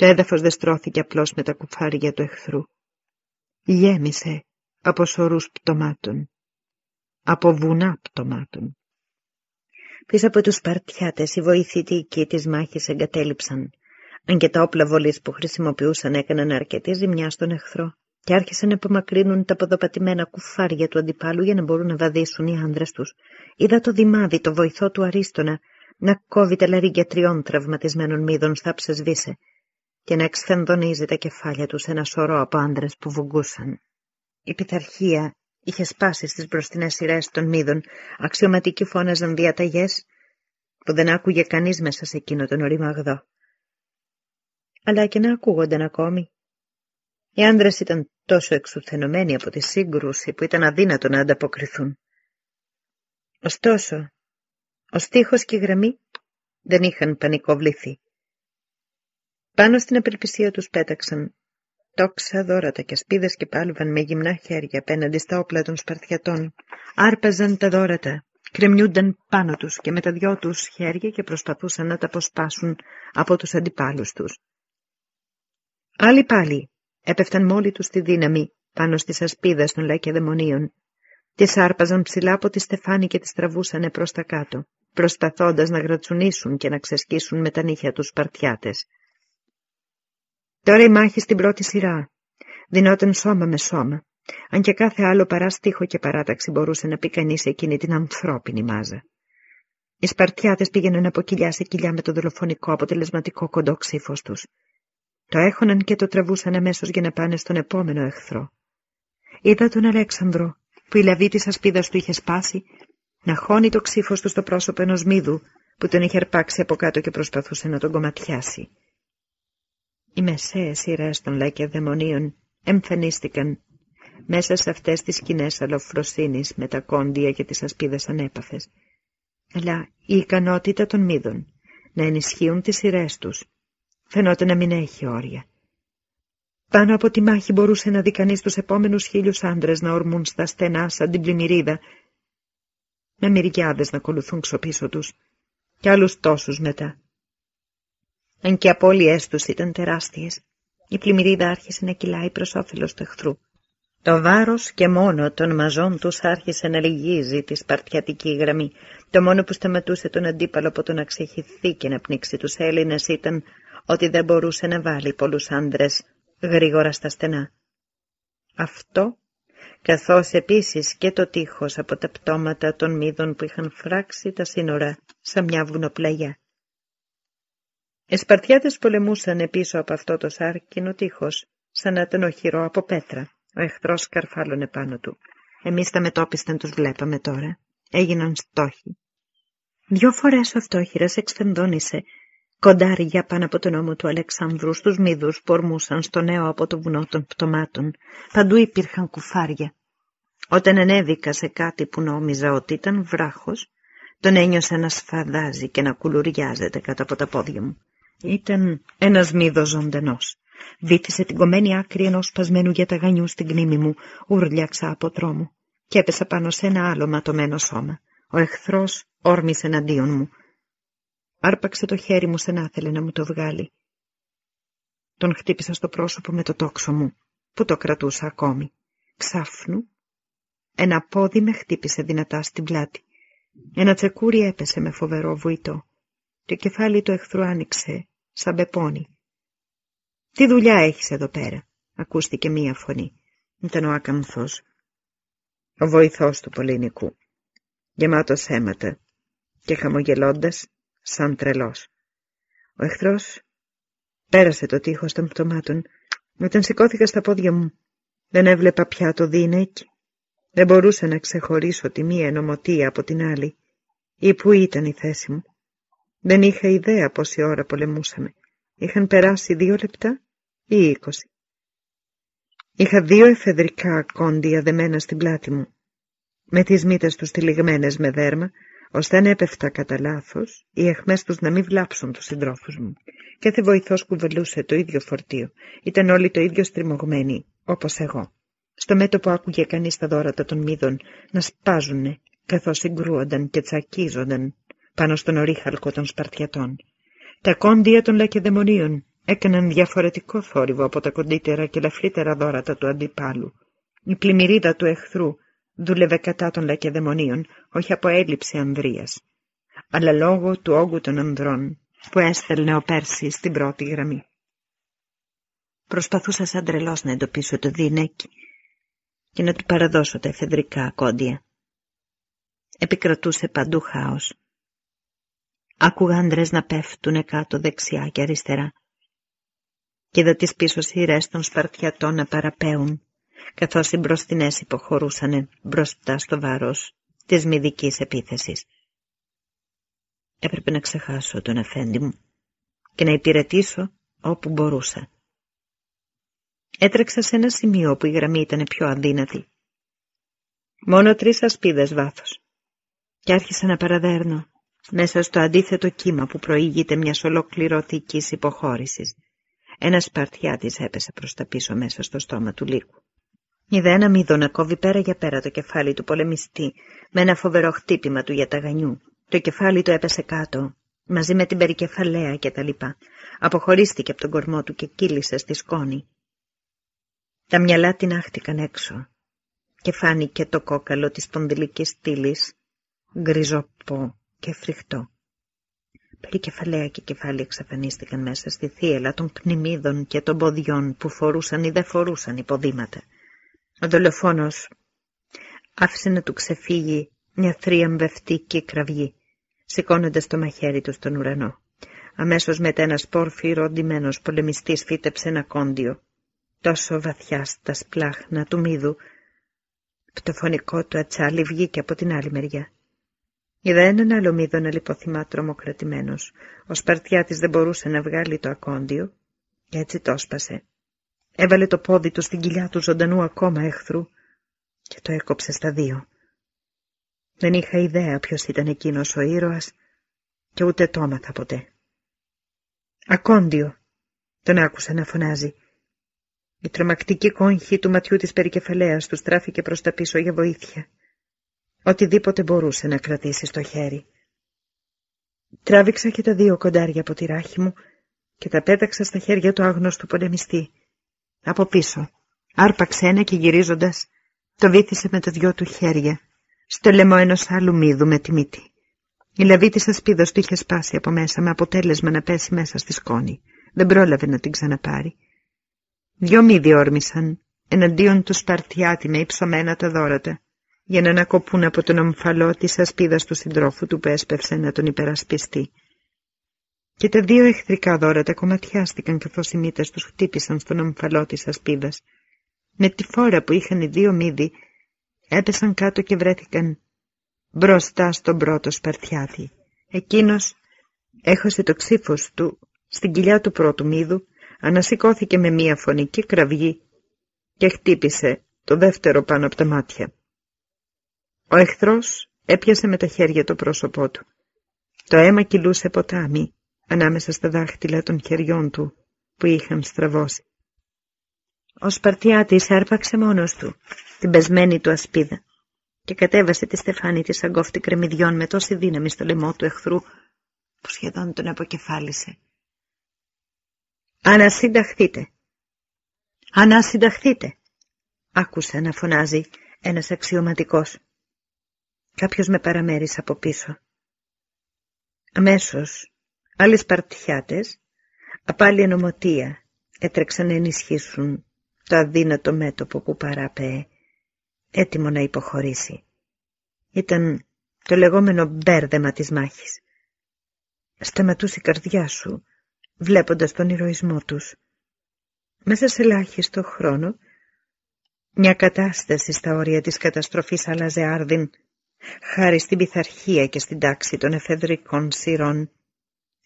Το έδαφος δεν στρώθηκε απλώς με τα κουφάρια του εχθρού. Γέμισε από σωρούς πτωμάτων, από βουνά πτωμάτων. Πίσω από τους Σπαρτιάτες οι βοηθητικοί της μάχης εγκατέλειψαν, αν και τα όπλα βολής που χρησιμοποιούσαν έκαναν αρκετή ζημιά στον εχθρό και άρχισαν να απομακρύνουν τα ποδοπατημένα κουφάρια του αντιπάλου για να μπορούν να βαδίσουν οι άντρε τους. Είδα το δημάδι, το βοηθό του Αρίστονα, να κόβει τα λαρίκια τριών τραυματισμένων μύδων στα ψεσβήσε και να εξφενδονίζει τα κεφάλια τους σε ένα σωρό από άντρες που βουγγούσαν. Η πειθαρχία είχε σπάσει στις μπροστινές σειρές των μύδων, αξιωματικοί φώναζαν διαταγές που δεν άκουγε κανείς μέσα σε εκείνο τον οριμαγδό. Αλλά και να ακούγονταν ακόμη. Οι άντρες ήταν τόσο εξουθενωμένοι από τη σύγκρουση που ήταν αδύνατο να ανταποκριθούν. Ωστόσο, ο στίχος και η γραμμή δεν είχαν πανικοβληθεί. Πάνω στην απελπισία τους πέταξαν τόξα, δόρατα και σπίδες και πάλβαν με γυμνά χέρια απέναντι στα όπλα των Σπαρτιατών. Άρπαζαν τα δόρατα, κρεμιούνταν πάνω τους και με τα δυο τους χέρια και προσπαθούσαν να τα αποσπάσουν από τους αντιπάλους τους. Άλλοι πάλι έπεφταν μόλι τους τη δύναμη πάνω στις ασπίδες των λαϊκεδαιμονίων. Τις άρπαζαν ψηλά από τη στεφάνη και τις τραβούσαν προς τα κάτω, προσπαθώντας να γρατσουνίσουν και να ξεσκίσουν με τα νύχια τους Σπαρτιάτες. Τώρα η μάχη στην πρώτη σειρά. Δινόταν σώμα με σώμα. Αν και κάθε άλλο παρά στίχο και παράταξη μπορούσε να πει κανείς εκείνη την ανθρώπινη μάζα. Οι Σπαρτιάτες πήγαιναν από κοιλιά σε κοιλιά με το δολοφονικό αποτελεσματικό κοντό ξύφος τους. Το έχωναν και το τραβούσαν αμέσως για να πάνε στον επόμενο εχθρό. Είδα τον Αλέξανδρο, που η λαβή της ασπίδας του είχε σπάσει, να χώνει το ξύφος του στο πρόσωπο ενός μύδου που τον είχε αρπάξει από κάτω και προσπαθούσε να τον κομματιάσει. Οι μεσαίες σειρές των λαϊκεδαιμονίων εμφανίστηκαν μέσα σε αυτές τις σκηνές αλοφροσύνης με τα κόντια και τις ασπίδες ανέπαφες. Αλλά η ικανότητα των μύδων να ενισχύουν τις σειρές τους φαινόταν να μην έχει όρια. Πάνω από τη μάχη μπορούσε να δει κανείς τους επόμενους χίλιους άντρες να ορμούν στα στενά σαν την πλημμυρίδα, με μυριάδες να ακολουθούν ξοπίσω τους, και άλλους τόσους μετά αν και οι απώλειές τους ήταν τεράστιες. Η πλημμυρίδα άρχισε να κυλάει προς όφελος του εχθρού. Το βάρος και μόνο των μαζών τους άρχισε να λυγίζει τη σπαρτιατική γραμμή. Το μόνο που σταματούσε τον αντίπαλο από το να ξεχυθεί και να πνίξει τους Έλληνες ήταν ότι δεν μπορούσε να βάλει πολλούς άντρες γρήγορα στα στενά. Αυτό, καθώς επίσης και το τείχος από τα πτώματα των μύδων που είχαν φράξει τα σύνορα σαν μια βουνοπλαγιά. Οι Σπαρτιάτες πολεμούσαν πίσω από αυτό το σάρκινο τείχος, σαν να ήταν οχυρό από πέτρα. Ο εχθρός καρφάλωνε πάνω του. Εμείς τα μετόπισταν τους βλέπαμε τώρα. Έγιναν στόχοι. Δυο φορές ο φτώχυρας εξφενδόνησε κοντάρια πάνω από τον ώμο του Αλεξάνδρου στους μύδους που ορμούσαν στο νέο από το βουνό των πτωμάτων. Παντού υπήρχαν κουφάρια. Όταν ανέβηκα σε κάτι που νόμιζα ότι ήταν βράχος, τον ένιωσα να σφαδάζει και να κουλουριάζεται κάτω από τα πόδια μου. Ήταν ένας μύδος ζωντανός. Βήθησε την κομμένη άκρη ενός σπασμένου για τα γανιού στην κνήμη μου, ούρλιαξα από τρόμο και έπεσα πάνω σε ένα άλλο ματωμένο σώμα. Ο εχθρός όρμησε εναντίον μου. Άρπαξε το χέρι μου σαν να ήθελε να μου το βγάλει. Τον χτύπησα στο πρόσωπο με το τόξο μου, που το κρατούσα ακόμη. Ξάφνου, ένα πόδι με χτύπησε δυνατά στην πλάτη. Ένα τσεκούρι έπεσε με φοβερό βουητό. Το κεφάλι του εχθρού άνοιξε σαν πεπόνι. «Τι δουλειά έχεις εδώ πέρα» ακούστηκε μία φωνή. Ήταν ο Άκαμφος, ο βοηθός του Πολυνικού, γεμάτος αίματα και χαμογελώντας σαν τρελός. Ο εχθρός πέρασε το τείχος των πτωμάτων. Όταν σηκώθηκα στα πόδια μου, δεν έβλεπα πια το δίνεκι. Δεν μπορούσα να ξεχωρίσω τη μία ενωμοτία από την άλλη ή που ήταν η θέση μου. Δεν είχα ιδέα πόση ώρα πολεμούσαμε. Είχαν περάσει δύο λεπτά ή είκοσι. Είχα δύο εφεδρικά κόντια δεμένα στην πλάτη μου, με τις μύτες τους τυλιγμένες με δέρμα, ώστε αν έπεφτα κατά λάθος, οι αιχμές τους να μην βλάψουν τους συντρόφους μου. Κάθε βοηθός κουβελούσε το ίδιο φορτίο. Ήταν όλοι το ίδιο στριμωγμένοι, όπως εγώ. Στο μέτωπο άκουγε κανείς τα δόρατα των μύδων να σπάζουνε, καθώς συγκρούονταν και τσακίζονταν πάνω στον ορίχαλκο των Σπαρτιατών. Τα κόντια των λακεδαιμονίων έκαναν διαφορετικό θόρυβο από τα κοντύτερα και λαφρύτερα δόρατα του αντιπάλου. Η πλημμυρίδα του εχθρού δούλευε κατά των λακεδαιμονίων, όχι από έλλειψη ανδρείας, αλλά λόγω του όγκου των ανδρών που έστελνε ο Πέρσι στην πρώτη γραμμή. Προσπαθούσα σαν τρελός να εντοπίσω το δίνεκι και να του παραδώσω τα εφεδρικά κόντια. Επικρατούσε παντού χάος. Άκουγα άντρες να πέφτουνε κάτω δεξιά και αριστερά και είδα τις πίσω σειρές των Σπαρτιατών να παραπέουν καθώς οι μπροστινές υποχωρούσαν μπροστά στο βάρος της μυδικής επίθεσης. Έπρεπε να ξεχάσω τον αφέντη μου και να υπηρετήσω όπου μπορούσα. Έτρεξα σε ένα σημείο που η γραμμή ήταν πιο αδύνατη. Μόνο τρεις ασπίδες βάθος. Και άρχισα να παραδέρνω μέσα στο αντίθετο κύμα που προήγεται μιας ολοκληρωτικής υποχώρησης. Ένα σπαρτιάτης έπεσε προς τα πίσω μέσα στο στόμα του λύκου. Είδε ένα μύδο να κόβει πέρα για πέρα το κεφάλι του πολεμιστή με ένα φοβερό χτύπημα του γιαταγανιού. Το κεφάλι του έπεσε κάτω, μαζί με την περικεφαλαία και τα λοιπά. Αποχωρίστηκε από τον κορμό του και κύλησε στη σκόνη. Τα μυαλά την άχτηκαν έξω και φάνηκε το κόκαλο της πονδυλικής στήλης, γκριζοπό και φρικτό. Περικεφαλαία και κεφάλι εξαφανίστηκαν μέσα στη θύελα των πνημίδων και των ποδιών που φορούσαν ή δεν φορούσαν υποδήματα. Ο δολοφόνος άφησε να του ξεφύγει μια θρίαμβευτική κραυγή, σηκώνοντας το μαχαίρι του στον ουρανό. Αμέσως μετά ένας πόρφυρο ντυμένος πολεμιστής φύτεψε ένα κόντιο, τόσο βαθιά στα σπλάχνα του μύδου, που το φωνικό του ατσάλι βγήκε από την άλλη μεριά. Είδα έναν άλλο μύδο να λιποθυμά τρομοκρατημένος. Ο Σπαρτιάτης δεν μπορούσε να βγάλει το ακόντιο και έτσι το σπασε. Έβαλε το πόδι του στην κοιλιά του ζωντανού ακόμα εχθρού και το έκοψε στα δύο. Δεν είχα ιδέα ποιος ήταν εκείνος ο ήρωας και ούτε το έμαθα ποτέ. «Ακόντιο», τον άκουσα να φωνάζει. Η τρομακτική κόγχη του ματιού της περικεφαλαίας του στράφηκε προς τα πίσω για βοήθεια. Οτιδήποτε μπορούσε να κρατήσει στο χέρι. Τράβηξα και τα δύο κοντάρια από τη ράχη μου και τα πέταξα στα χέρια του άγνωστου πολεμιστή. Από πίσω. Άρπαξε ένα και γυρίζοντας το βήθησε με τα δυο του χέρια στο λαιμό ενός άλλου μύδου με τη μύτη. Η λαβή της ασπίδας του είχε σπάσει από μέσα με αποτέλεσμα να πέσει μέσα στη σκόνη. Δεν πρόλαβε να την ξαναπάρει. Δυο μύδι όρμησαν εναντίον του Σπαρτιάτη με υψωμένα τα δόρατα για να ανακοπούν από τον ομφαλό της ασπίδας του συντρόφου του που έσπευσε να τον υπερασπιστεί. Και τα δύο εχθρικά δόρατα κομματιάστηκαν καθώς οι μύτες τους χτύπησαν στον ομφαλό της ασπίδας. Με τη φόρα που είχαν οι δύο μύδι έπεσαν κάτω και βρέθηκαν μπροστά στον πρώτο Σπαρτιάτη. Εκείνος έχωσε το ξύφος του στην κοιλιά του πρώτου μύδου, ανασηκώθηκε με μία φωνική κραυγή και χτύπησε το δεύτερο πάνω από τα μάτια. Ο εχθρός έπιασε με τα χέρια το πρόσωπό του. Το αίμα κυλούσε ποτάμι ανάμεσα στα δάχτυλα των χεριών του που είχαν στραβώσει. Ο Σπαρτιάτης άρπαξε μόνος του την πεσμένη του ασπίδα και κατέβασε τη στεφάνη της αγκόφτη κρεμμυδιών με τόση δύναμη στο λαιμό του εχθρού που σχεδόν τον αποκεφάλισε. «Ανασυνταχθείτε! Ανασυνταχθείτε!» άκουσε να φωνάζει ένας αξιωματικός. Κάποιος με παραμέρισε από πίσω. Αμέσως άλλοι Σπαρτιάτες από άλλη ενωμοτία έτρεξαν να ενισχύσουν το αδύνατο μέτωπο που παράπαιε, έτοιμο να υποχωρήσει. Ήταν το λεγόμενο μπέρδεμα της μάχης. Σταματούσε η καρδιά σου, βλέποντας τον ηρωισμό τους. Μέσα σε ελάχιστο χρόνο, μια κατάσταση στα όρια της καταστροφής άλλαζε άρδιν, χάρη στην πειθαρχία και στην τάξη των εφεδρικών σειρών,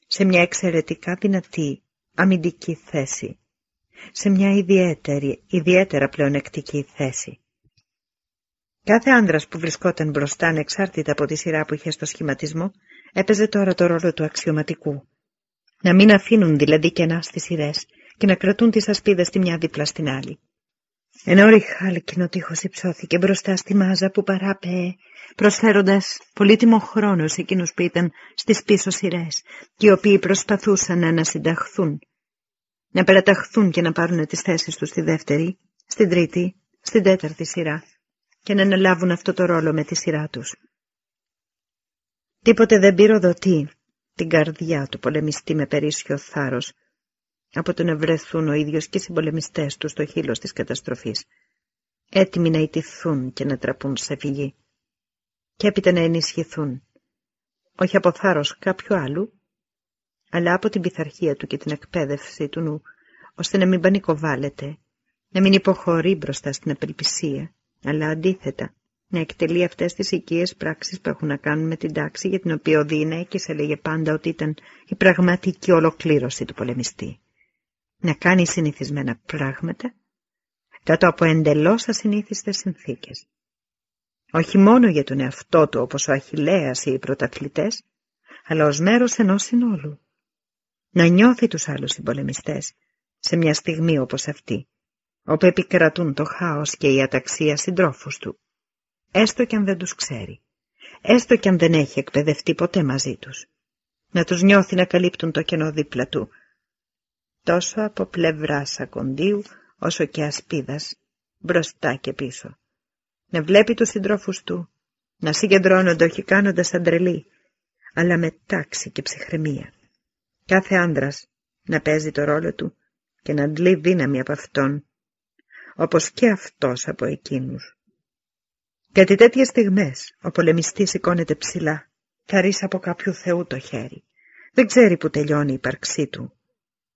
σε μια εξαιρετικά δυνατή αμυντική θέση σε μια ιδιαίτερη, ιδιαίτερα πλεονεκτική θέση. Κάθε άνδρας που βρισκόταν μπροστά ανεξάρτητα από τη σειρά που είχε στο σχηματισμό, έπαιζε τώρα το ρόλο του αξιωματικού. Να μην αφήνουν δηλαδή κενά στις σειρές και να κρατούν τις ασπίδες τη μια δίπλα στην άλλη. Ένα ριχάλκινο τείχος υψώθηκε μπροστά στη μάζα που παράπαιε, προσφέροντας πολύτιμο χρόνο σε εκείνους που ήταν στις πίσω σειρές και οι οποίοι προσπαθούσαν να ανασυνταχθούν να περαταχθούν και να πάρουν τις θέσεις τους στη δεύτερη, στην τρίτη, στην τέταρτη σειρά και να αναλάβουν αυτό το ρόλο με τη σειρά τους. Τίποτε δεν πυροδοτεί την καρδιά του πολεμιστή με περίσσιο θάρρος από το να βρεθούν ο ίδιος και οι συμπολεμιστές του στο χείλος της καταστροφής, έτοιμοι να ιτηθούν και να τραπούν σε φυγή. Και έπειτα να ενισχυθούν, όχι από θάρρος κάποιου άλλου, αλλά από την πειθαρχία του και την εκπαίδευση του νου, ώστε να μην πανικοβάλλεται, να μην υποχωρεί μπροστά στην απελπισία, αλλά αντίθετα, να εκτελεί αυτές τις οικίες πράξεις που έχουν να κάνουν με την τάξη για την οποία ο Διηνέκης έλεγε πάντα ότι ήταν η πραγματική ολοκλήρωση του πολεμιστή. Να κάνει συνηθισμένα πράγματα κάτω από εντελώς ασυνήθιστες συνθήκες. Όχι μόνο για τον εαυτό του όπως ο Αχιλέας ή οι πρωταθλητές, αλλά ως μέρος ενός συνόλου. Να νιώθει τους άλλους συμπολεμιστές σε μια στιγμή όπως αυτή, όπου επικρατούν το χάος και η αταξία συντρόφους του, έστω κι αν δεν τους ξέρει, έστω κι αν δεν έχει εκπαιδευτεί ποτέ μαζί τους. Να τους νιώθει να καλύπτουν το κενό δίπλα του, τόσο από πλευράς ακοντίου όσο και ασπίδας, μπροστά και πίσω. Να βλέπει τους συντρόφους του, να συγκεντρώνονται όχι κάνοντας αντρελή, αλλά με τάξη και ψυχραιμία. Κάθε άντρας να παίζει το ρόλο του και να αντλεί δύναμη από αυτόν, όπως και αυτός από εκείνους. Κάτι τέτοιες στιγμές ο πολεμιστής σηκώνεται ψηλά, θαρείς από κάποιου θεού το χέρι. Δεν ξέρει που τελειώνει η ύπαρξή του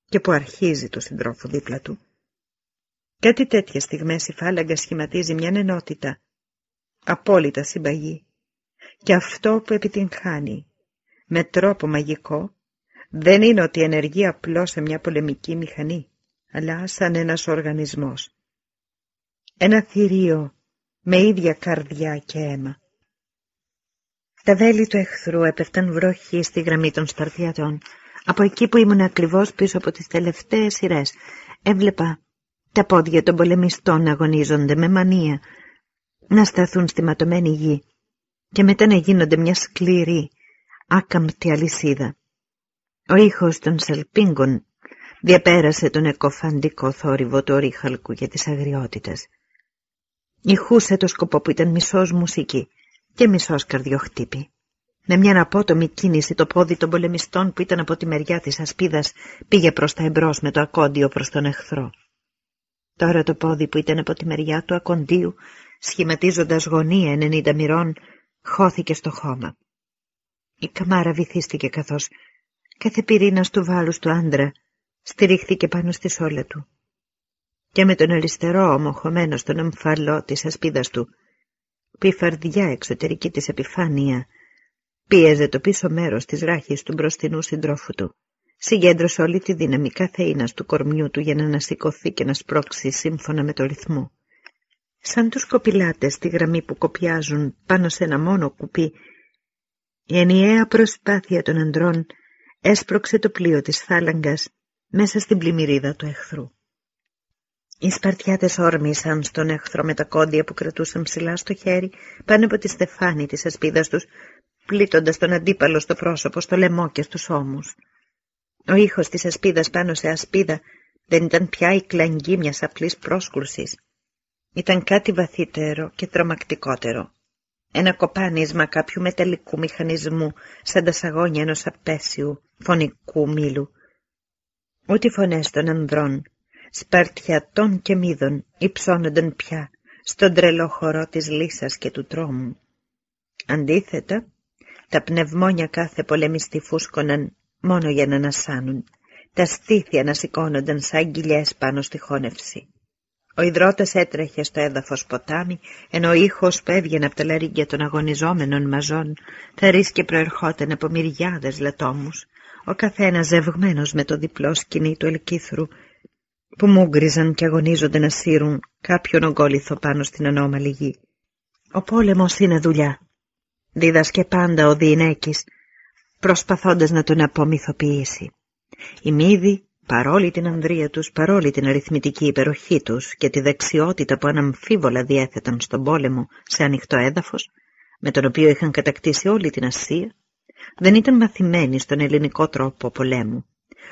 και που αρχίζει το συντρόφου δίπλα του. Κάτι τέτοιες στιγμές η φάλαγγα σχηματίζει μια ενότητα, απόλυτα συμπαγή. Και αυτό που επιτυγχάνει, με τρόπο μαγικό, δεν είναι ότι ενεργεί απλώς σε μια πολεμική μηχανή, αλλά σαν ένας οργανισμός. Ένα θηρίο με ίδια καρδιά και αίμα. Τα βέλη του εχθρού έπεφταν βροχή στη γραμμή των Σπαρτιατών. Από εκεί που ήμουν ακριβώς πίσω από τις τελευταίες σειρές, έβλεπα τα πόδια των πολεμιστών να αγωνίζονται με μανία, να σταθούν στη ματωμένη γη και μετά να γίνονται μια σκληρή, άκαμπτη αλυσίδα. Ο ήχος των σαλπίγκων διαπέρασε τον εκοφαντικό θόρυβο του ορίχαλκου για τις αγριότητες. Ηχούσε το σκοπό που ήταν μισός μουσική και μισός καρδιοχτύπη. Με μια απότομη κίνηση το πόδι των πολεμιστών που ήταν από τη μεριά της ασπίδας πήγε προς τα εμπρός με το ακόντιο προς τον εχθρό. Τώρα το πόδι που ήταν από τη μεριά του ακοντίου, σχηματίζοντας γωνία ενενήντα μοιρών, χώθηκε στο χώμα. Η καμάρα βυθίστηκε καθώς κάθε πυρήνας του βάλους του άντρα στηρίχθηκε πάνω στη σόλα του. Και με τον αριστερό ομοχωμένο στον εμφαλό της ασπίδας του, που η φαρδιά εξωτερική της επιφάνεια πίεζε το πίσω μέρος της ράχης του μπροστινού συντρόφου του. Συγκέντρωσε όλη τη δύναμη κάθε του κορμιού του για να ανασηκωθεί και να σπρώξει σύμφωνα με το ρυθμό. Σαν τους κοπηλάτες στη γραμμή που κοπιάζουν πάνω σε ένα μόνο κουπί, η ενιαία προσπάθεια των αντρών έσπρωξε το πλοίο της φάλαγγας μέσα στην πλημμυρίδα του εχθρού. Οι Σπαρτιάτες όρμησαν στον εχθρό με τα κόντια που κρατούσαν ψηλά στο χέρι πάνω από τη στεφάνη της ασπίδας τους, πλήττοντας τον αντίπαλο στο πρόσωπο, στο λαιμό και στους ώμους. Ο ήχος της ασπίδας πάνω σε ασπίδα δεν ήταν πια η κλαγγή μιας απλής πρόσκρουσης. Ήταν κάτι βαθύτερο και τρομακτικότερο. Ένα κοπάνισμα κάποιου μεταλλικού μηχανισμού σαν τα σαγόνια ενός απέσιου φωνικού μήλου. Ούτε οι φωνές των ανδρών, σπαρτιατών και μύδων υψώνονταν πια στον τρελό χορό της λύσας και του τρόμου. Αντίθετα, τα πνευμόνια κάθε πολεμιστή φούσκωναν μόνο για να ανασάνουν. Τα στήθια να σηκώνονταν σαν κοιλιές πάνω στη χώνευση. Ο υδρότας έτρεχε στο έδαφος ποτάμι, ενώ ο ήχος που έβγαινε από τα λαρίγκια των αγωνιζόμενων μαζών θα ρίσκε προερχόταν από μυριάδες λατόμους, ο καθένας ζευγμένος με το διπλό σκηνή του ελκύθρου, που μούγκριζαν και αγωνίζονται να σύρουν κάποιον ογκόλιθο πάνω στην ανώμαλη γη. Ο πόλεμος είναι δουλειά. Δίδασκε πάντα ο Διηνέκης, προσπαθώντας να τον απομυθοποιήσει. Οι μύδοι, παρόλη την ανδρεία τους, παρόλη την αριθμητική υπεροχή τους και τη δεξιότητα που αναμφίβολα διέθεταν στον πόλεμο σε ανοιχτό έδαφος, με τον οποίο είχαν κατακτήσει όλη την Ασία, δεν ήταν μαθημένοι στον ελληνικό τρόπο πολέμου,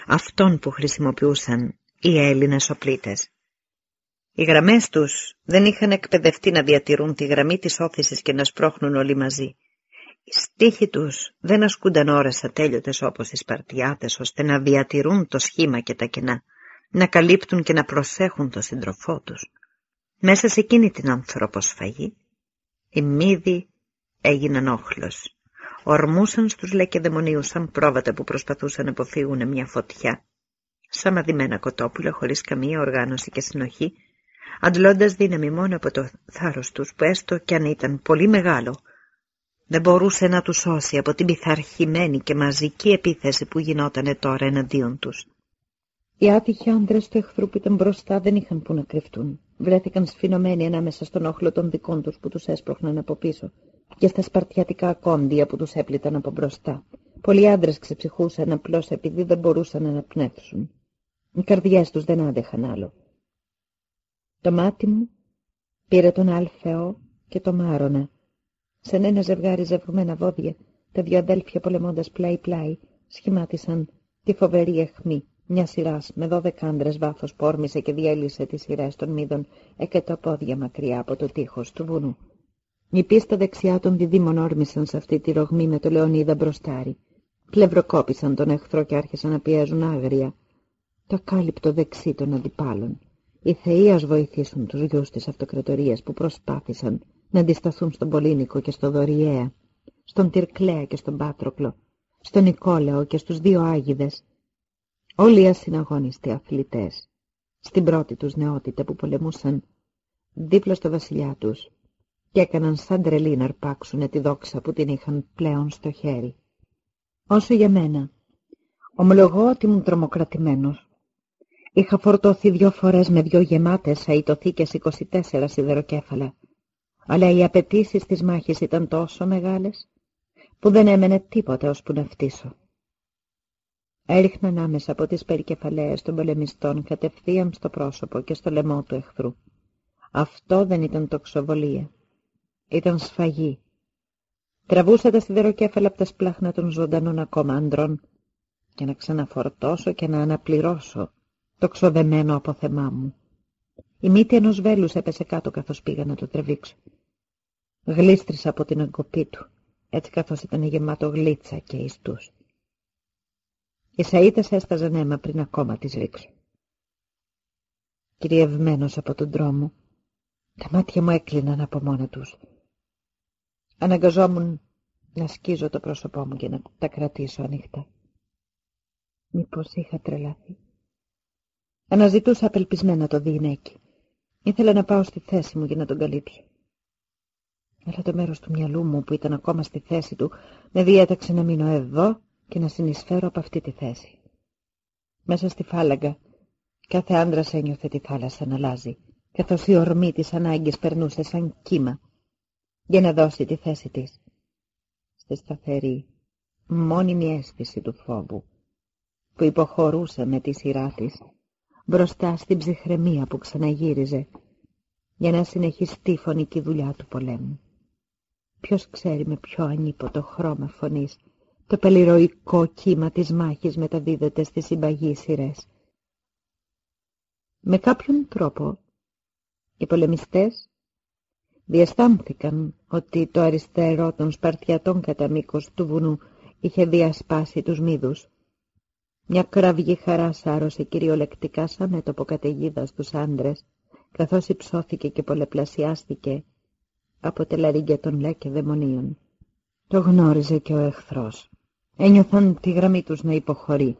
αυτόν που χρησιμοποιούσαν οι Έλληνες οπλίτες. Οι γραμμές τους δεν είχαν εκπαιδευτεί να διατηρούν τη γραμμή της όθησης και να σπρώχνουν όλοι μαζί. Οι στίχοι τους δεν ασκούνταν ώρες ατέλειωτες όπως οι Σπαρτιάτες, ώστε να διατηρούν το σχήμα και τα κενά, να καλύπτουν και να προσέχουν το σύντροφό τους. Μέσα σε εκείνη την ανθρωποσφαγή, οι μύδοι έγιναν όχλος. Ορμούσαν στους λεκεδαιμονίους σαν πρόβατα που προσπαθούσαν να αποφύγουν μια φωτιά. Σαν μαδημένα κοτόπουλα χωρίς καμία οργάνωση και συνοχή, αντλώντας δύναμη μόνο από το θάρρος τους που έστω κι αν ήταν πολύ μεγάλο, δεν μπορούσε να τους σώσει από την πειθαρχημένη και μαζική επίθεση που γινότανε τώρα εναντίον τους. Οι άτυχοι άντρες του εχθρού που ήταν μπροστά δεν είχαν που να κρυφτούν. Βρέθηκαν σφινωμένοι ανάμεσα στον όχλο των δικών τους που τους έσπροχναν από πίσω και στα σπαρτιατικά κόντια που τους έπληταν από μπροστά. Πολλοί άντρες ξεψυχούσαν απλώς επειδή δεν μπορούσαν να αναπνεύσουν. Οι καρδιές τους δεν άντεχαν άλλο. Το μάτι μου πήρε τον Αλφεό και το Μάρονα. Σαν ένα ζευγάρι ζευγμένα βόδια, τα δυο αδέλφια πολεμώντας πλάι-πλάι, σχημάτισαν τη φοβερή αιχμή μια σειράς με δώδεκα άντρες βάθος πόρμησε και διέλυσε τις σειρές των μύδων εκατό πόδια μακριά από το τείχος του βουνού. Οι πίστα δεξιά των διδήμων όρμησαν σε αυτή τη ρογμή με το Λεωνίδα μπροστάρι. Πλευροκόπησαν τον εχθρό και άρχισαν να πιέζουν άγρια. Το κάλυπτο δεξί των αντιπάλων. Οι θεοί ας βοηθήσουν τους γιους της αυτοκρατορίας που προσπάθησαν να αντισταθούν στον Πολύνικο και στο Δωριέα, στον Τυρκλέα και στον Πάτροκλο, στον Νικόλαο και στους δύο Άγιδες, όλοι οι ασυναγώνιστοι αθλητές, στην πρώτη τους νεότητα που πολεμούσαν δίπλα στο βασιλιά τους και έκαναν σαν τρελή να αρπάξουν τη δόξα που την είχαν πλέον στο χέρι. Όσο για μένα, ομολογώ ότι ήμουν τρομοκρατημένος. Είχα φορτωθεί δυο φορές με δυο γεμάτες αητοθήκες 24 σιδεροκέφαλα, αλλά οι απαιτήσεις της μάχης ήταν τόσο μεγάλες που δεν έμενε τίποτα ώσπου να φτύσω. Έριχναν άμεσα από τις περικεφαλαίες των πολεμιστών κατευθείαν στο πρόσωπο και στο λαιμό του εχθρού. Αυτό δεν ήταν τοξοβολία. Ήταν σφαγή. Τραβούσα τα σιδεροκέφαλα από τα σπλάχνα των ζωντανών ακόμα άντρων και να ξαναφορτώσω και να αναπληρώσω το ξοδεμένο αποθεμά μου. Η μύτη ενός βέλους έπεσε κάτω καθώς πήγα να το τρεβήξω. Γλίστρισα από την αγκοπή του, έτσι καθώς ήταν γεμάτο γλίτσα και ιστούς. Οι σαΐτες έσταζαν αίμα πριν ακόμα τις ρίξω. Κυριευμένος από τον δρόμο, τα μάτια μου έκλειναν από μόνα τους. Αναγκαζόμουν να σκίζω το πρόσωπό μου και να τα κρατήσω ανοιχτά. Μήπως είχα τρελαθεί; Αναζητούσα απελπισμένα το διηνέκι. Ήθελα να πάω στη θέση μου για να τον καλύψω. Αλλά το μέρος του μυαλού μου που ήταν ακόμα στη θέση του με διέταξε να μείνω εδώ και να συνεισφέρω από αυτή τη θέση. Μέσα στη φάλαγγα κάθε άντρας ένιωθε τη θάλασσα να αλλάζει, καθώς η ορμή της ανάγκης περνούσε σαν κύμα για να δώσει τη θέση της. Στη σταθερή, μόνιμη αίσθηση του φόβου που υποχωρούσε με τη σειρά της μπροστά στην ψυχραιμία που ξαναγύριζε για να συνεχιστεί η φωνική δουλειά του πολέμου. Ποιος ξέρει με ποιο ανίποτο χρώμα φωνής το πεληρωικό κύμα της μάχης μεταδίδεται στις συμπαγή σειρές. Με κάποιον τρόπο οι πολεμιστές διαστάμθηκαν ότι το αριστερό των Σπαρτιατών κατά μήκος του βουνού είχε διασπάσει τους μύδους. Μια κραυγή χαράς σάρωσε κυριολεκτικά σαν μέτωπο καταιγίδα στους άντρες, καθώς υψώθηκε και πολλαπλασιάστηκε από τελαρίγκια των λέκε δαιμονίων. Το γνώριζε και ο εχθρός ένιωθαν τη γραμμή τους να υποχωρεί.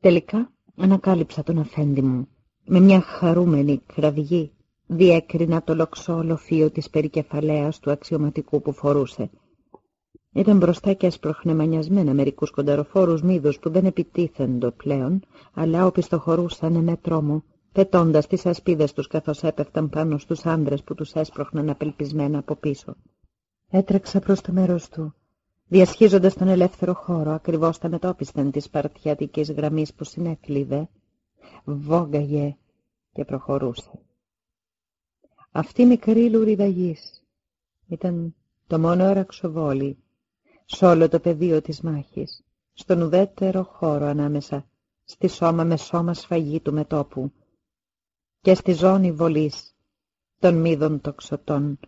Τελικά ανακάλυψα τον αφέντη μου. Με μια χαρούμενη κραυγή διέκρινα το λοξό ολοφείο της περικεφαλαίας του αξιωματικού που φορούσε. Ήταν μπροστά και έσπροχνε μανιασμένα μερικούς κονταροφόρους μύδους που δεν επιτίθεντο πλέον, αλλά οπισθοχωρούσαν με τρόμο, πετώντας τις ασπίδες τους καθώς έπεφταν πάνω στους άντρες που τους έσπροχναν απελπισμένα από πίσω. Έτρεξα προς το μέρος του διασχίζοντας τον ελεύθερο χώρο ακριβώς τα μετόπισθεν της παρτιατικής γραμμής που συνέκλειδε, βόγγαγε και προχωρούσε. Αυτή η μικρή λουρίδα γης ήταν το μόνο αραξοβόλι σ' όλο το πεδίο της μάχης, στον ουδέτερο χώρο ανάμεσα στη σώμα με σώμα σφαγή του μετόπου και στη ζώνη βολής των μύδων τοξωτών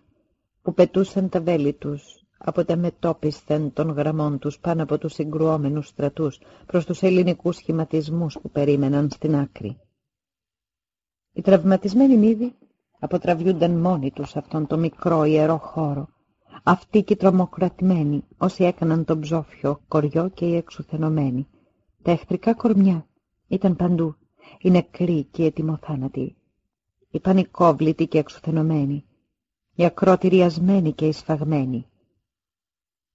που πετούσαν τα βέλη τους από τα μετόπισθεν των γραμμών τους πάνω από τους συγκρουόμενους στρατούς προς τους ελληνικούς σχηματισμούς που περίμεναν στην άκρη. Οι τραυματισμένοι μύδοι αποτραβιούνταν μόνοι τους αυτόν τον μικρό ιερό χώρο, αυτοί και οι τρομοκρατημένοι, όσοι έκαναν τον ψόφιο, κοριό και οι εξουθενωμένοι. Τα εχθρικά κορμιά ήταν παντού, οι νεκροί και οι ετοιμοθάνατοι, οι πανικόβλητοι και εξουθενωμένοι, οι ακροτηριασμένοι και οι σφαγμένοι.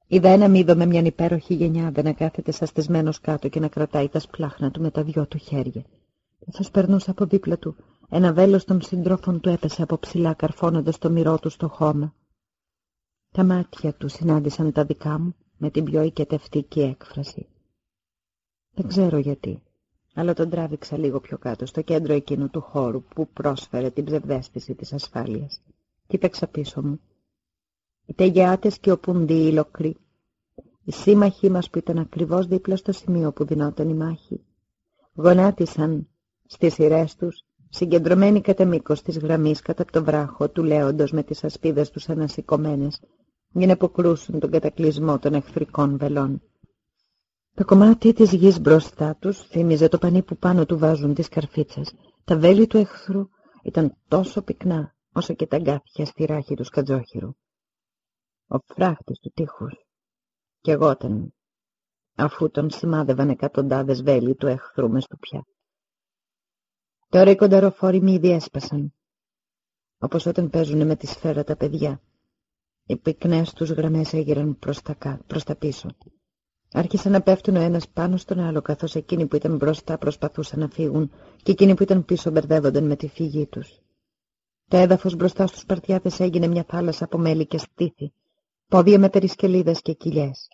Είδα ένα μύδο με μια υπέροχη γενιάδα να κάθεται σαστισμένος κάτω και να κρατάει τα σπλάχνα του με τα δυο του χέρια. Καθώς περνούσε από δίπλα του, ένα βέλος των συντρόφων του έπεσε από ψηλά καρφώνοντας το μυρό του στο χώμα. Τα μάτια του συνάντησαν τα δικά μου με την πιο οικετευτική έκφραση. Δεν ξέρω γιατί, αλλά τον τράβηξα λίγο πιο κάτω, στο κέντρο εκείνου του χώρου που πρόσφερε την ψευδέστηση της ασφάλειας. Κοίταξα πίσω μου. Οι τεγιάτες και ο πουντί λοκροί, οι σύμμαχοί μας που ήταν ακριβώς δίπλα στο σημείο που δινόταν η μάχη, γονάτισαν στις σειρές τους, συγκεντρωμένοι κατά μήκος της γραμμής κατά το βράχο του λέοντος με τις ασπίδες τους ανασηκωμένες, για να αποκρούσουν τον κατακλυσμό των εχθρικών βελών. Το κομμάτι της γης μπροστά τους θύμιζε το πανί που πάνω του βάζουν τις καρφίτσες. Τα βέλη του εχθρού ήταν τόσο πυκνά όσο και τα γκάθια στη ράχη του σκατζόχυρου. Ο φράχτης του τείχους κι εγώταν, αφού τον σημάδευαν εκατοντάδες βέλη του εχθρού μες του πια. Τώρα οι κονταροφόροι μύδι έσπασαν, όπως όταν παίζουν με τη σφαίρα τα παιδιά. Οι πυκνές τους γραμμές έγειραν προς τα, προς τα πίσω. Άρχισαν να πέφτουν ο ένας πάνω στον άλλο, καθώς εκείνοι που ήταν μπροστά προσπαθούσαν να φύγουν και εκείνοι που ήταν πίσω μπερδεύονταν με τη φυγή τους. Το έδαφος μπροστά στους παρτιάτες έγινε μια θάλασσα από μέλη και στήθη, πόδια με περισκελίδες και κοιλιές.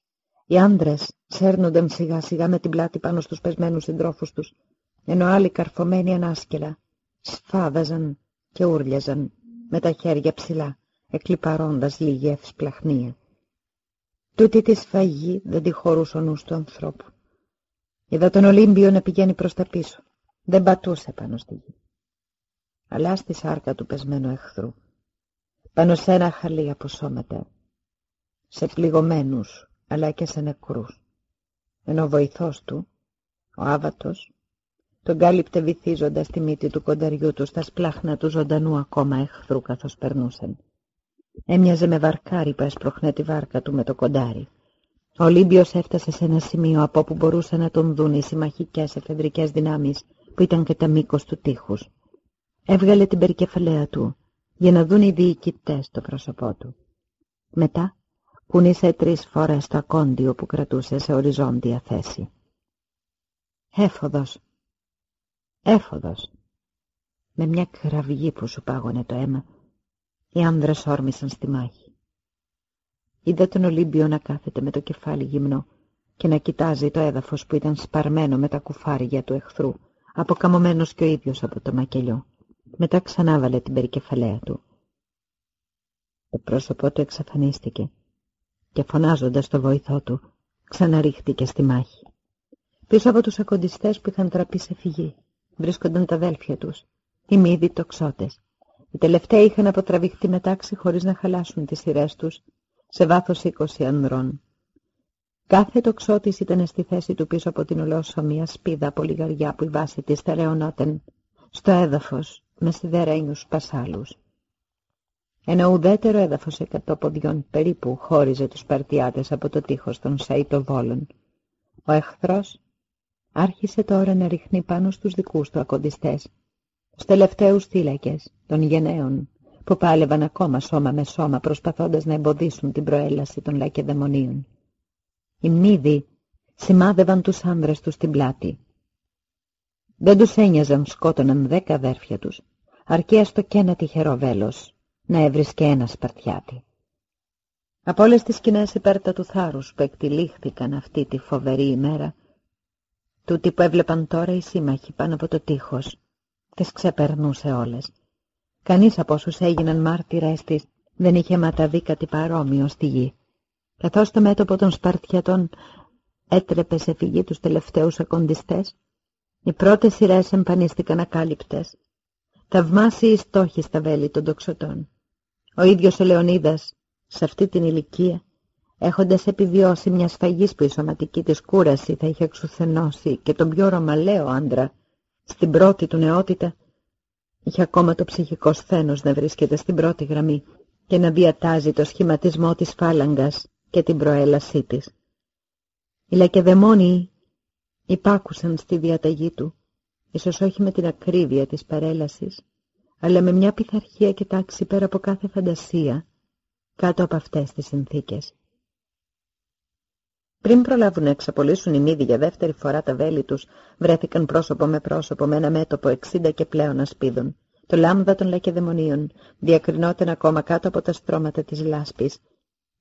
Οι άντρες σέρνονταν σιγά σιγά με την πλάτη πάνω στους πεσμένους συντρόφους τους, ενώ άλλοι καρφωμένοι ανάσκελα σφάδαζαν και ούρλιαζαν με τα χέρια ψηλά, εκλυπαρώντας λίγη ευσπλαχνία. Τούτη τη σφαγή δεν τη χωρούσε ο νους του ανθρώπου. Είδα τον Ολύμπιο να πηγαίνει προς τα πίσω. Δεν πατούσε πάνω στη γη. Αλλά στη σάρκα του πεσμένου εχθρού. Πάνω σε ένα χαλί από σώματα. Σε πληγωμένους, αλλά και σε νεκρούς. Ενώ ο βοηθός του, ο άβατος, τον κάλυπτε βυθίζοντας τη μύτη του κονταριού του στα σπλάχνα του ζωντανού ακόμα εχθρού καθώς περνούσαν. Έμοιαζε με βαρκάρι που έσπροχνε τη βάρκα του με το κοντάρι. Ο Ολύμπιος έφτασε σε ένα σημείο από όπου μπορούσαν να τον δουν οι συμμαχικές εφεδρικές δυνάμεις που ήταν κατά μήκος του τείχους. Έβγαλε την περικεφαλαία του για να δουν οι διοικητές το πρόσωπό του. Μετά κουνήσε τρεις φορές το ακόντιο που κρατούσε σε οριζόντια θέση. Έφοδος, έφοδος, με μια κραυγή που σου πάγωνε το αίμα, οι άνδρες όρμησαν στη μάχη. Είδα τον Ολύμπιο να κάθεται με το κεφάλι γυμνό και να κοιτάζει το έδαφος που ήταν σπαρμένο με τα κουφάρια του εχθρού, αποκαμωμένος και ο ίδιος από το μακελιό. Μετά ξανάβαλε την περικεφαλαία του. Το πρόσωπό του εξαφανίστηκε και φωνάζοντας το βοηθό του ξαναρίχτηκε στη μάχη. Πίσω από τους ακοντιστές που είχαν τραπεί σε φυγή βρίσκονταν τα αδέλφια τους, οι μύδι τοξότες, οι τελευταίοι είχαν αποτραβηχτεί μετάξι χωρίς να χαλάσουν τις σειρές τους, σε βάθος είκοσι ανδρών. Κάθε τοξότης ήταν στη θέση του πίσω από την ολόσωμια σπίδα από λιγαριά που η βάση της θερεωνόταν στο έδαφος με σιδερένιους πασάλους. Ένα ουδέτερο έδαφος εκατό ποδιών περίπου χώριζε τους Παρτιάτες από το τείχος των Σαϊτοβόλων. Ο εχθρός άρχισε τώρα να ριχνεί πάνω στους δικούς του ακοντιστές στους τελευταίους θύλακες των γενναίων που πάλευαν ακόμα σώμα με σώμα προσπαθώντας να εμποδίσουν την προέλαση των λακεδαιμονίων. Οι μύδοι σημάδευαν τους άνδρες τους στην πλάτη. Δεν τους ένοιαζαν σκότωναν δέκα αδέρφια τους, αρκεί έστω και ένα τυχερό βέλος να έβρισκε ένα σπαρτιάτη. Από όλες τις σκηνές υπέρτα του θάρρους που εκτυλίχθηκαν αυτή τη φοβερή ημέρα, τούτοι που έβλεπαν τώρα οι σύμμαχοι πάνω από το τείχος, τις ξεπερνούσε όλες. Κανείς από όσους έγιναν μάρτυρες της δεν είχε ματαδεί κάτι παρόμοιο στη γη. Καθώς το μέτωπο των Σπαρτιατών έτρεπε σε φυγή τους τελευταίους ακοντιστές, Οι πρώτες σειρές εμφανίστηκαν ακάλυπτες. Θαυμάσιοι στόχοι στα βέλη των τοξωτών. Ο ίδιος ο Λεωνίδας, σε αυτή την ηλικία, έχοντας επιβιώσει μια σφαγής που η σωματική της κούρασης θα είχε εξουθενώσει και τον πιο ρωμαλαίο άντρα, στην πρώτη του νεότητα, είχε ακόμα το ψυχικό σθένος να βρίσκεται στην πρώτη γραμμή και να διατάζει το σχηματισμό της φάλαγγας και την προέλασή της. Οι λακεδαιμόνιοι υπάκουσαν στη διαταγή του, ίσως όχι με την ακρίβεια της παρέλασης, αλλά με μια πειθαρχία και τάξη πέρα από κάθε φαντασία, κάτω από αυτές τις συνθήκες. Πριν προλάβουν να εξαπολύσουν οι μύδι για δεύτερη φορά τα βέλη τους, βρέθηκαν πρόσωπο με πρόσωπο με ένα μέτωπο εξήντα και πλέον ασπίδων. Το λάμδα των λακεδαιμονίων διακρινόταν ακόμα κάτω από τα στρώματα της λάσπης.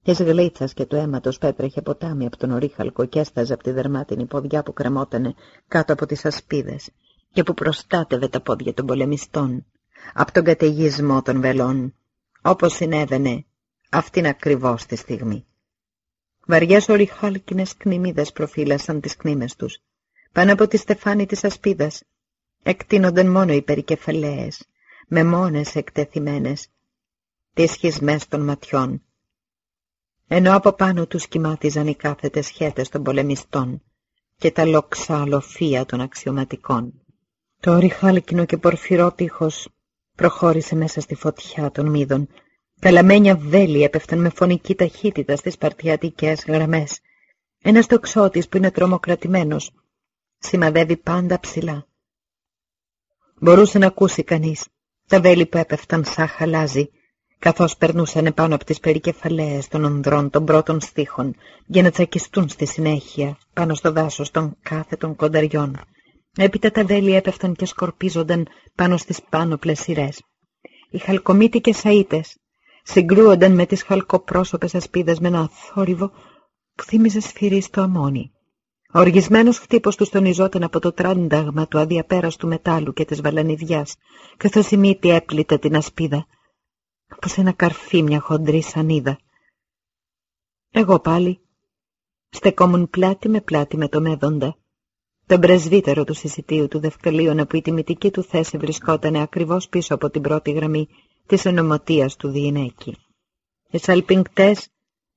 Της γλίτσας και του αίματος πέτρεχε ποτάμι από τον ορίχαλκο και έσταζε από τη δερμάτινη ποδιά που κρεμότανε κάτω από τις ασπίδες και που προστάτευε τα πόδια των πολεμιστών από τον καταιγισμό των βελών, όπως συνέβαινε αυτήν ακριβώς τη στιγμή. Βαριές οριχάλκινες κνημίδες προφύλασαν τις κνήμες τους. Πάνω από τη στεφάνη της ασπίδας εκτείνονταν μόνο οι περικεφαλαίες, με μόνες εκτεθειμένες, τις σχισμές των ματιών, ενώ από πάνω τους κοιμάτιζαν οι κάθετες χέτες των πολεμιστών και τα λοξά λοφία των αξιωματικών. Το οριχάλκινο και πορφυρό τείχος προχώρησε μέσα στη φωτιά των μύδων. Καλαμένια βέλη έπεφταν με φωνική ταχύτητα στις παρτιατικές γραμμές. Ένας τοξότης που είναι τρομοκρατημένος σημαδεύει πάντα ψηλά. Μπορούσε να ακούσει κανείς τα βέλη που έπεφταν σαν χαλάζι, καθώς περνούσαν επάνω από τις περικεφαλαίες των ονδρών των πρώτων στίχων για να τσακιστούν στη συνέχεια πάνω στο δάσος των κάθετων κονταριών. Έπειτα τα βέλη έπεφταν και σκορπίζονταν πάνω στις πάνω πλεσιρές. Οι χαλκομύτικες αΐτες συγκρούονταν με τις χαλκοπρόσωπες ασπίδες με ένα θόρυβο που θύμιζε σφυρί στο αμόνι. Ο οργισμένος χτύπος του στονιζόταν από το τράνταγμα του αδιαπέραστου μετάλλου και της βαλανιδιάς, καθώς η μύτη έπλητε την ασπίδα, όπως ένα καρφί μια χοντρή σανίδα. Εγώ πάλι στεκόμουν πλάτη με πλάτη με το μέδοντα, τον πρεσβύτερο του συσιτίου του δευκαλίων που η τιμητική του θέση βρισκόταν ακριβώς πίσω από την πρώτη γραμμή της ενωματείας του διενέκη. Οι σαλπιγκτές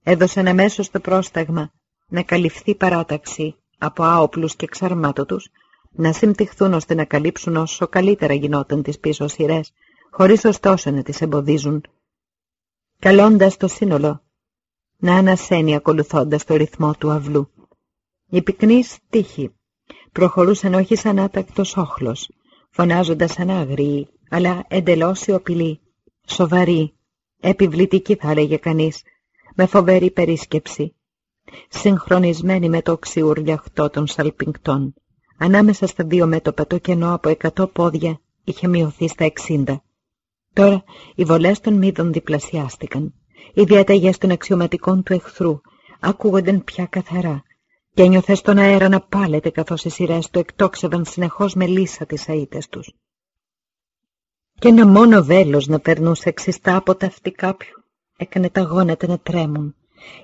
έδωσαν αμέσως το πρόσταγμα να καλυφθεί παράταξη από άοπλους και ξαρμάτωτους, να συμπτυχθούν ώστε να καλύψουν όσο καλύτερα γινόταν τις πίσω σειρές, χωρίς ωστόσο να τις εμποδίζουν, καλώντας το σύνολο να ανασένει ακολουθώντας το ρυθμό του αυλού. Οι πυκνείς τύχοι προχωρούσαν όχι σαν άτακτος όχλος, φωνάζοντας ανάγριοι, αλλά εντελώς σιωπηλοί, σοβαροί, επιβλητικοί θα έλεγε κανείς, με φοβερή περίσκεψη, συγχρονισμένη με το οξιουρλιαχτό των σαλπιγκτών. Ανάμεσα στα δύο μέτωπα το κενό από εκατό πόδια είχε μειωθεί στα εξήντα. Τώρα οι βολές των μύδων διπλασιάστηκαν. Οι διαταγές των αξιωματικών του εχθρού ακούγονταν πια καθαρά και ένιωθε στον αέρα να πάλεται καθώς οι σειρές του εκτόξευαν συνεχώς με λύσα τις αίτες τους. Και ένα μόνο βέλος να περνούσε ξιστά από τα αυτή κάποιου έκανε τα γόνατα να τρέμουν.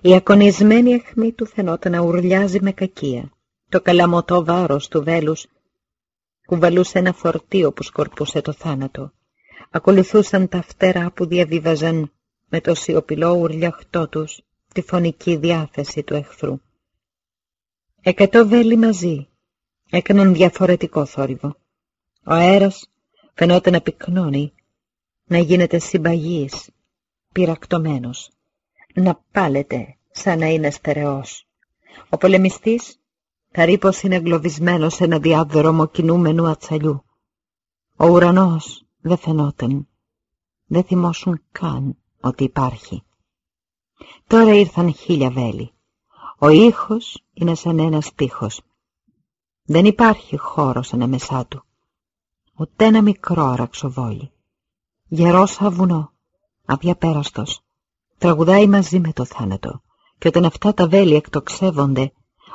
Η ακονισμένη αιχμή του φαινόταν να ουρλιάζει με κακία. Το καλαμωτό βάρος του βέλους κουβαλούσε ένα φορτίο που σκορπούσε το θάνατο. Ακολουθούσαν τα φτερά που διαβίβαζαν με το σιωπηλό ουρλιαχτό τους τη φωνική διάθεση του εχθρού. Εκατό βέλη μαζί έκαναν διαφορετικό θόρυβο. Ο αέρας φαινόταν να πυκνώνει, να γίνεται συμπαγής, πυρακτωμένος, να πάλεται σαν να είναι στερεός. Ο πολεμιστής θα ρήπος είναι εγκλωβισμένος σε ένα διάδρομο κινούμενου ατσαλιού. Ο ουρανός δεν φαινόταν, δεν θυμώσουν καν ότι υπάρχει. Τώρα ήρθαν χίλια βέλη. Ο ήχος είναι σαν ένας πύχος. Δεν υπάρχει χώρος ανάμεσά του. Ούτε ένα μικρό αραξοβόλι. Γερός σαν βουνό, αδιαπέραστος. Τραγουδάει μαζί με το θάνατο. Και όταν αυτά τα βέλη εκτοξεύονται,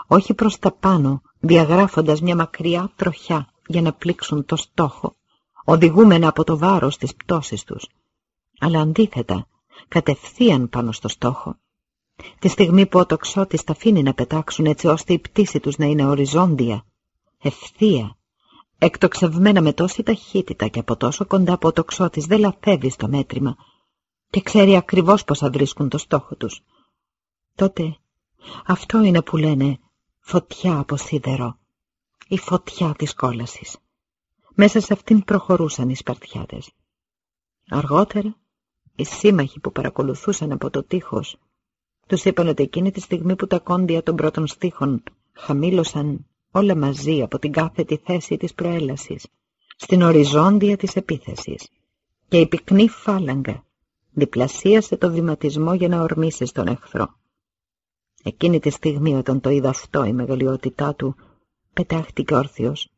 όχι προς τα πάνω, διαγράφοντας μια μακριά τροχιά για να πλήξουν το στόχο, οδηγούμενα από το βάρος της πτώσης τους, αλλά αντίθετα, κατευθείαν πάνω στο στόχο, Τη στιγμή που ο τοξότης τα αφήνει να πετάξουν έτσι ώστε η πτήση τους να είναι οριζόντια, ευθεία, εκτοξευμένα με τόση ταχύτητα και από τόσο κοντά από το ξώτης δεν λαθεύει στο μέτρημα και ξέρει ακριβώς πως θα βρίσκουν το στόχο τους. Τότε αυτό είναι που λένε φωτιά από σίδερο, η φωτιά της κόλασης. Μέσα σε αυτήν προχωρούσαν οι Σπαρτιάτες. Αργότερα, οι σύμμαχοι που παρακολουθούσαν από το τείχος τους είπαν ότι εκείνη τη στιγμή που τα κόντια των πρώτων στίχων χαμήλωσαν όλα μαζί από την κάθετη θέση της προέλασης, στην οριζόντια της επίθεσης, και η πυκνή φάλαγγα διπλασίασε το βηματισμό για να ορμήσει στον εχθρό. Εκείνη τη στιγμή όταν το είδα αυτό η μεγαλειότητά του πετάχτηκε όρθιος,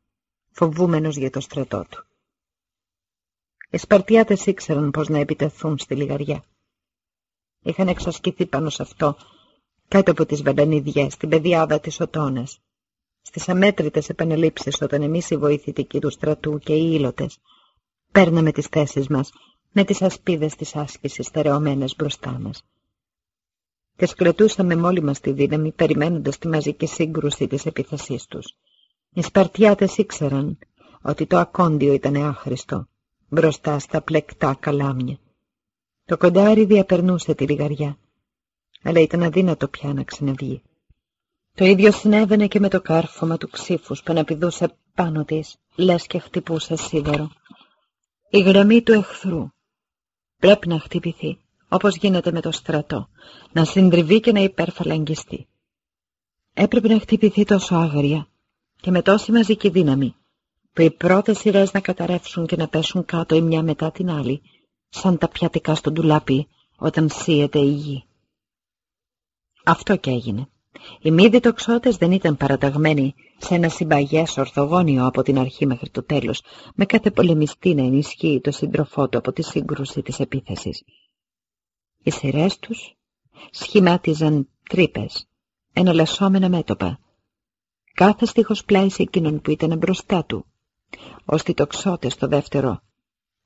φοβούμενος για το στρατό του. Οι Σπαρτιάτες ήξεραν πώς να επιτεθούν στη λιγαριά. Είχαν εξασκηθεί πάνω σε αυτό, κάτω από τις βελανιδιές, στην πεδιάδα της Οτώνας, στις αμέτρητες επανελήψεις όταν εμείς οι βοηθητικοί του στρατού και οι ήλωτες παίρναμε τις θέσεις μας με τις ασπίδες της άσκησης στερεωμένες μπροστά μας. Και σκλετούσαμε μόλι μας τη δύναμη περιμένοντας τη μαζική σύγκρουση της επίθεσής τους. Οι Σπαρτιάτες ήξεραν ότι το ακόντιο ήταν άχρηστο μπροστά στα πλεκτά καλάμια. Το κοντάρι διαπερνούσε τη λιγαριά, αλλά ήταν αδύνατο πια να ξαναβγεί. Το ίδιο συνέβαινε και με το κάρφωμα του ξύφους που αναπηδούσε πάνω της, λες και χτυπούσε σίδερο. Η γραμμή του εχθρού πρέπει να χτυπηθεί, όπως γίνεται με το στρατό, να συντριβεί και να υπερφαλαγγιστεί. Έπρεπε να χτυπηθεί τόσο άγρια και με τόση μαζική δύναμη, που οι πρώτες σειρές να καταρρεύσουν και να πέσουν κάτω η μια μετά την άλλη, σαν τα πιατικά στον τουλάπι όταν σύεται η γη. Αυτό και έγινε. Οι μη διτοξότες δεν ήταν παραταγμένοι σε ένα συμπαγές ορθογόνιο από την αρχή μέχρι το τέλος, με κάθε πολεμιστή να ενισχύει το σύντροφό του από τη σύγκρουση της επίθεσης. Οι σειρές τους σχημάτιζαν τρύπες, εναλλασσόμενα μέτωπα. Κάθε στίχος πλάι σε εκείνον που ήταν μπροστά του, ώστε οι τοξότες το δεύτερο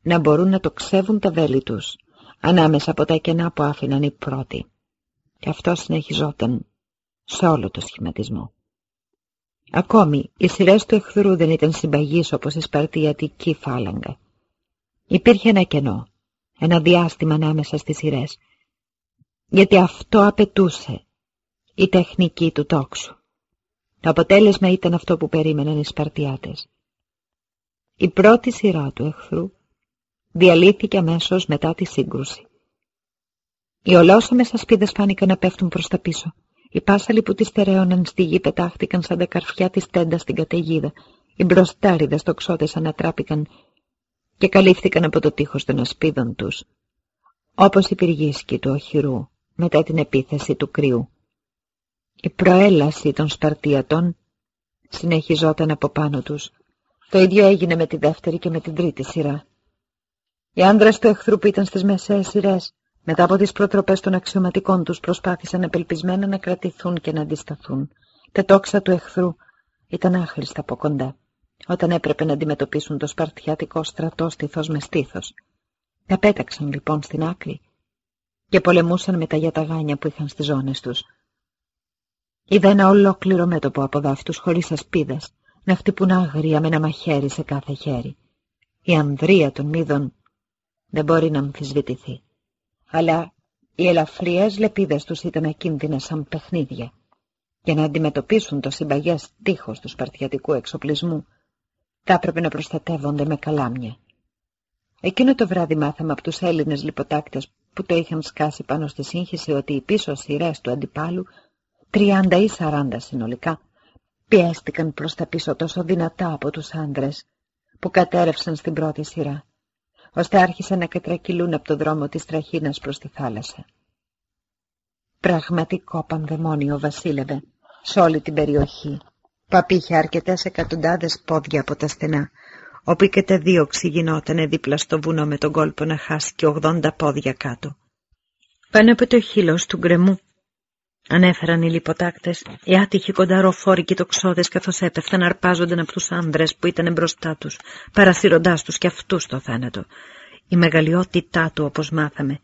να μπορούν να το ξεύουν τα βέλη τους, ανάμεσα από τα κενά που άφηναν οι πρώτοι. Και αυτό συνεχιζόταν σε όλο το σχηματισμό. Ακόμη, οι σειρέ του εχθρού δεν ήταν συμπαγείς όπως η σπαρτιατική φάλαγγα. Υπήρχε ένα κενό, ένα διάστημα ανάμεσα στις σειρέ, γιατί αυτό απαιτούσε η τεχνική του τόξου. Το αποτέλεσμα ήταν αυτό που περίμεναν οι Σπαρτιάτες. Η πρώτη σειρά του εχθρού διαλύθηκε αμέσως μετά τη σύγκρουση. Οι ολόσωμες ασπίδες φάνηκαν να πέφτουν προς τα πίσω. Οι πάσαλοι που τη στερέωναν στη γη πετάχτηκαν σαν τα καρφιά της τέντας στην καταιγίδα. Οι μπροστάριδες τοξότες ανατράπηκαν και καλύφθηκαν από το τείχος των ασπίδων τους, όπως η πυργίσκη του οχυρού μετά την επίθεση του κρύου. Η προέλαση των Σπαρτιατών συνεχιζόταν από πάνω τους. Το ίδιο έγινε με τη δεύτερη και με την τρίτη σειρά. Οι άνδρες του εχθρού που ήταν στις μεσαίες σειρές μετά από τις προτροπές των αξιωματικών τους προσπάθησαν απελπισμένα να κρατηθούν και να αντισταθούν. Τα τόξα του εχθρού ήταν άχρηστα από κοντά, όταν έπρεπε να αντιμετωπίσουν το σπαρτιάτικο στρατό στήθος με στήθος. Τα πέταξαν λοιπόν στην άκρη και πολεμούσαν με τα γιαταγάνια που είχαν στις ζώνες τους. Είδα ένα ολόκληρο μέτωπο από δάφτους χωρίς ασπίδες να χτυπούν άγρια με ένα μαχαίρι σε κάθε χέρι. Η ανδρεία των μύδων δεν μπορεί να αμφισβητηθεί αλλά οι ελαφριές λεπίδες τους ήταν ακίνδυνες σαν παιχνίδια. Για να αντιμετωπίσουν το συμπαγές τείχος του σπαρτιατικού εξοπλισμού, θα έπρεπε να προστατεύονται με καλάμια. Εκείνο το βράδυ μάθαμε από τους Έλληνες λιποτάκτες που το είχαν σκάσει πάνω στη σύγχυση ότι οι πίσω σειρές του αντιπάλου, 30 ή 40 συνολικά, πιέστηκαν προς τα πίσω τόσο δυνατά από τους άντρες που κατέρευσαν στην πρώτη σειρά ώστε άρχισαν να κατρακυλούν από το δρόμο της τραχίνας προς τη θάλασσα. Πραγματικό πανδαιμόνιο βασίλευε σε όλη την περιοχή, που απήχε αρκετές εκατοντάδες πόδια από τα στενά, όπου και τα δίωξη γινότανε δίπλα στο βουνό με τον κόλπο να χάσει και ογδόντα πόδια κάτω. Πάνω από το χείλος του γκρεμού Ανέφεραν οι λιποτάκτες, οι άτυχοι κονταροφόροι και οι τοξόδες καθώς έπεφταν αρπάζονταν από τους άνδρες που ήταν μπροστά τους, παρασύροντάς τους και αυτούς το θάνατο. Η μεγαλειότητά του, όπως μάθαμε,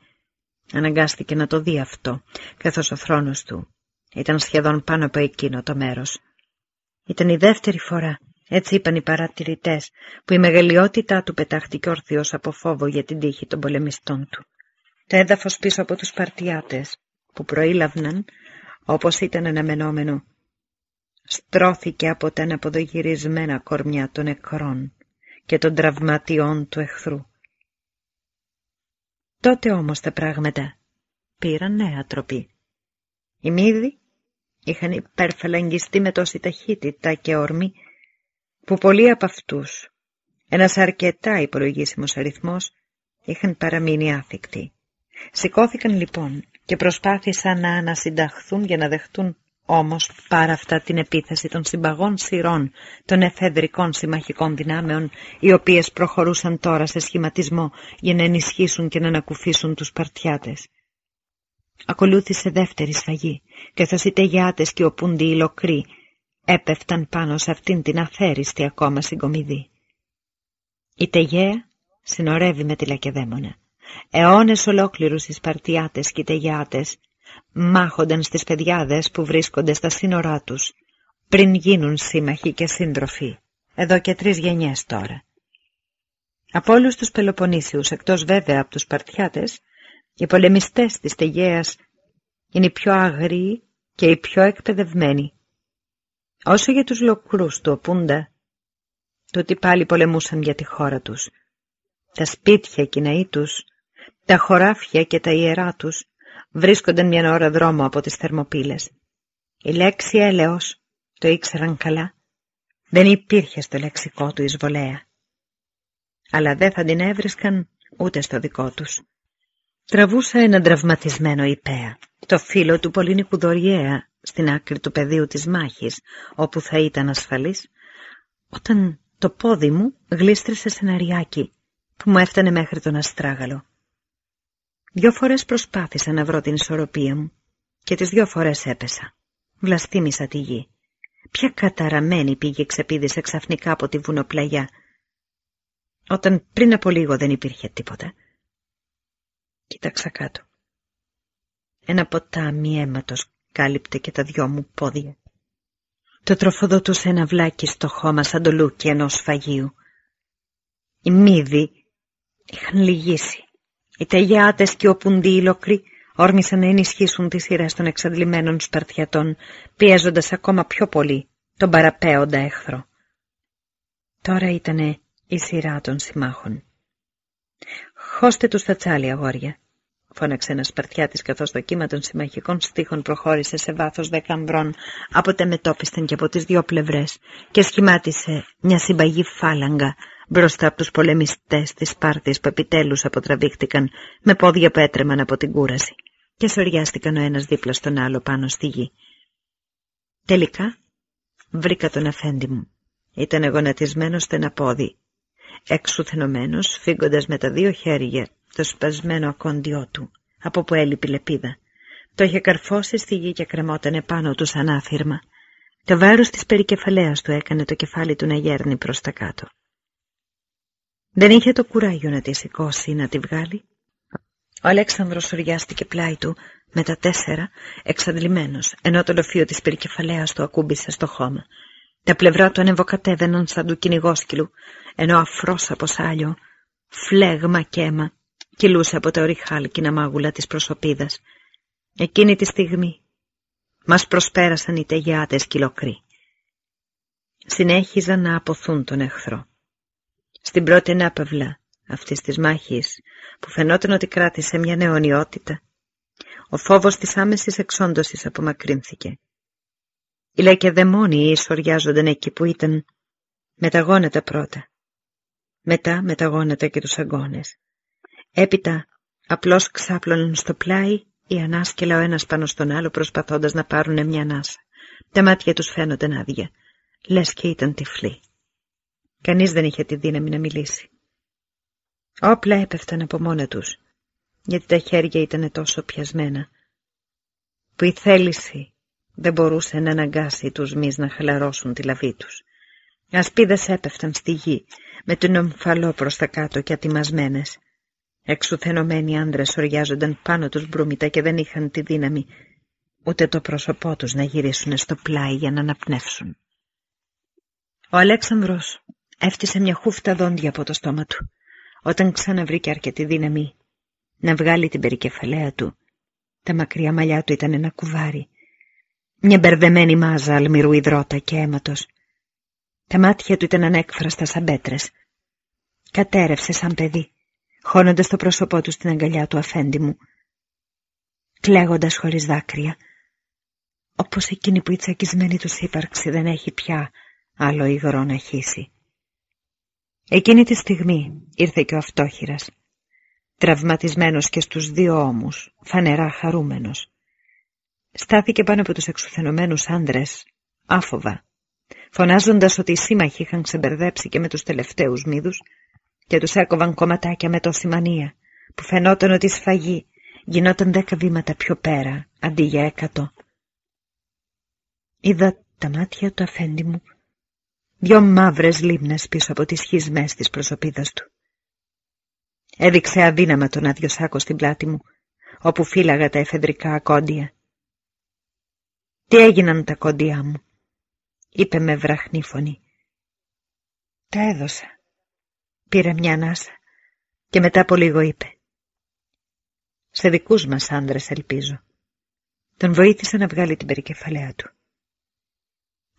αναγκάστηκε να το δει αυτό, καθώς ο θρόνος του ήταν σχεδόν πάνω από εκείνο το μέρος. Ήταν η δεύτερη φορά Έτσι είπαν οι παρατηρητές, που η μεγαλειότητά του πετάχτηκε όρθιος από φόβο για την τύχη των πολεμιστών του. Το έδαφος πίσω από τους Σπαρτιάτες, που προήλαβναν, όπως ήταν αναμενόμενο, στρώθηκε από τα αναποδογυρισμένα κορμιά των νεκρών και των τραυματιών του εχθρού. Τότε όμως τα πράγματα πήραν νέα τροπή. Οι μύδοι είχαν υπερφαλαγγιστεί με τόση ταχύτητα και όρμη που πολλοί από αυτούς, ένας αρκετά υπολογίσιμος αριθμός, είχαν παραμείνει άθικτοι. Σηκώθηκαν λοιπόν και προσπάθησαν να ανασυνταχθούν για να δεχτούν όμως πάρα αυτά την επίθεση των συμπαγών σειρών των εφεδρικών συμμαχικών δυνάμεων, οι οποίες προχωρούσαν τώρα σε σχηματισμό για να ενισχύσουν και να ανακουφίσουν τους Παρτιάτες. Ακολούθησε δεύτερη σφαγή, καθώς οι τεγιάτες και ο πούντι ηλοκροί έπεφταν πάνω σε αυτήν την αφαίριστη ακόμα συγκομιδή. Η τεγέα συνορεύει με τη Λακεδαίμονα. Αιώνες ολόκληρους οι Σπαρτιάτες και οι τεγιάτες μάχονταν στις παιδιάδες που βρίσκονται στα σύνορά τους, πριν γίνουν σύμμαχοι και σύντροφοι, εδώ και τρεις γενιές τώρα. Από όλους τους Πελοποννήσιους, εκτός βέβαια από τους Παρτιάτες, οι πολεμιστές της Τεγέας είναι οι πιο αγροί και οι πιο εκπαιδευμένοι. Όσο για τους λοκρούς του Οπούντα, τούτοι πάλι πολεμούσαν για τη χώρα τους. Τα σπίτια και οι ναοί τους, τα χωράφια και τα ιερά τους βρίσκονταν μια ώρα δρόμο από τις θερμοπύλες. Η λέξη έλεος, το ήξεραν καλά, δεν υπήρχε στο λεξικό του εισβολέα. Αλλά δεν θα την έβρισκαν ούτε στο δικό τους. Τραβούσα έναν τραυματισμένο υπέα, το φίλο του Πολύνικου Δωριέα, στην άκρη του πεδίου της μάχης, όπου θα ήταν ασφαλής, όταν το πόδι μου γλίστρησε σε ένα ριάκι που μου έφτανε μέχρι τον αστράγαλο. Δυο φορές προσπάθησα να βρω την ισορροπία μου και τις δυο φορές έπεσα. Βλαστήμισα τη γη. Ποια καταραμένη πήγε ξεπίδησε ξαφνικά από τη βουνοπλαγιά, όταν πριν από λίγο δεν υπήρχε τίποτα. Κοίταξα κάτω. Ένα ποτάμι αίματος κάλυπτε και τα δυο μου πόδια. Το τροφοδοτούσε ένα βλάκι στο χώμα σαν το λούκι ενός σφαγίου. Οι μύδοι είχαν λυγίσει. Οι τεγιάτες και ο πουντήλοκροι όρμησαν να ενισχύσουν τις σειρές των εξαντλημένων Σπαρτιατών, πιέζοντας ακόμα πιο πολύ τον παραπέοντα έχθρο. Τώρα ήτανε η σειρά των συμμάχων. «Χώστε τους στα τσάλι, αγόρια», φώναξε ένας Σπαρτιάτης καθώς το κύμα των συμμαχικών στίχων προχώρησε σε βάθος δεκαμβρών από τα μετόπισθεν και από τις δύο πλευρές και σχημάτισε μια συμπαγή φάλαγγα μπροστά από τους πολεμιστές της Σπάρτης που επιτέλους αποτραβήχτηκαν με πόδια που έτρεμαν από την κούραση και σοριάστηκαν ο ένας δίπλα στον άλλο πάνω στη γη. Τελικά βρήκα τον αφέντη μου. Ήταν γονατισμένος στο ένα πόδι, εξουθενωμένος, φύγοντας με τα δύο χέρια το σπασμένο ακόντιό του, από που έλειπε λεπίδα. Το είχε καρφώσει στη γη και κρεμότανε πάνω του σαν άφηρμα. Το βάρος της περικεφαλαίας του έκανε το κεφάλι του να γέρνει προς τα κάτω. Δεν είχε το κουράγιο να τη σηκώσει ή να τη βγάλει. Ο Αλέξανδρος σοριάστηκε πλάι του με τα τέσσερα εξαντλημένος, ενώ το λοφείο της περικεφαλαίας του ακούμπησε στο χώμα. Τα πλευρά του ανεβοκατέβαιναν σαν του κυνηγόσκυλου, ενώ αφρός από σάλιο, φλέγμα και αίμα, κυλούσε από τα ορυχάλκινα μάγουλα της προσωπίδας. Εκείνη τη στιγμή μας προσπέρασαν οι τεγιάτες κυλοκροί. Συνέχιζαν να αποθούν τον εχθρό. Στην πρώτη ανάπαυλα αυτής της μάχης, που φαινόταν ότι κράτησε μια νεονιότητα, ο φόβος της άμεσης εξόντωσης απομακρύνθηκε. Οι λαϊκεδαιμόνοι ισοριάζονταν εκεί που ήταν με τα γόνατα πρώτα, μετά με τα γόνατα και τους αγώνες. Έπειτα απλώς ξάπλωναν στο πλάι ή ανάσκελα ο ένας πάνω στον άλλο προσπαθώντας να πάρουν μια ανάσα. Τα μάτια τους φαίνονταν άδεια, λες και ήταν τυφλοί. Κανείς δεν είχε τη δύναμη να μιλήσει. Όπλα έπεφταν από μόνα τους, γιατί τα χέρια ήταν τόσο πιασμένα, που η θέληση δεν μπορούσε να αναγκάσει τους μυς να χαλαρώσουν τη λαβή τους. Ασπίδες έπεφταν στη γη, με τον ομφαλό προς τα κάτω και ατιμασμένες. Εξουθενωμένοι άντρες οριάζονταν πάνω τους μπρούμητα και δεν είχαν τη δύναμη ούτε το πρόσωπό τους να γυρίσουν στο πλάι για να αναπνεύσουν. Ο Αλέξανδρος έφτιασε μια χούφτα δόντια από το στόμα του, όταν ξαναβρήκε αρκετή δύναμη να βγάλει την περικεφαλαία του. Τα μακριά μαλλιά του ήταν ένα κουβάρι, μια μπερδεμένη μάζα αλμυρού υδρότα και αίματος. Τα μάτια του ήταν ανέκφραστα σαν πέτρες. Κατέρευσε σαν παιδί, χώνοντας το πρόσωπό του στην αγκαλιά του αφέντη μου, κλαίγοντας χωρίς δάκρυα, όπως εκείνη που η τσακισμένη τους ύπαρξη δεν έχει πια άλλο υγρό να χύσει. Εκείνη τη στιγμή ήρθε και ο αυτόχειρας, τραυματισμένος και στους δύο ώμους, φανερά χαρούμενος. Στάθηκε πάνω από τους εξουθενωμένους άντρες, άφοβα, φωνάζοντας ότι οι σύμμαχοι είχαν ξεμπερδέψει και με τους τελευταίους μύδους και τους έκοβαν κομματάκια με τόση μανία, που φαινόταν ότι η σφαγή γινόταν δέκα βήματα πιο πέρα, αντί για έκατο. Είδα τα μάτια του αφέντη μου, δυο μαύρες λίμνες πίσω από τις σχισμές της προσωπίδας του. Έδειξε αδύναμα τον άδειο σάκο στην πλάτη μου, όπου φύλαγα τα εφεδρικά ακόντια. «Τι έγιναν τα κόντια μου», είπε με βραχνή φωνή. «Τα έδωσα». Πήρε μια ανάσα και μετά από λίγο είπε. «Σε δικούς μας άντρες ελπίζω». Τον βοήθησε να βγάλει την περικεφαλαία του.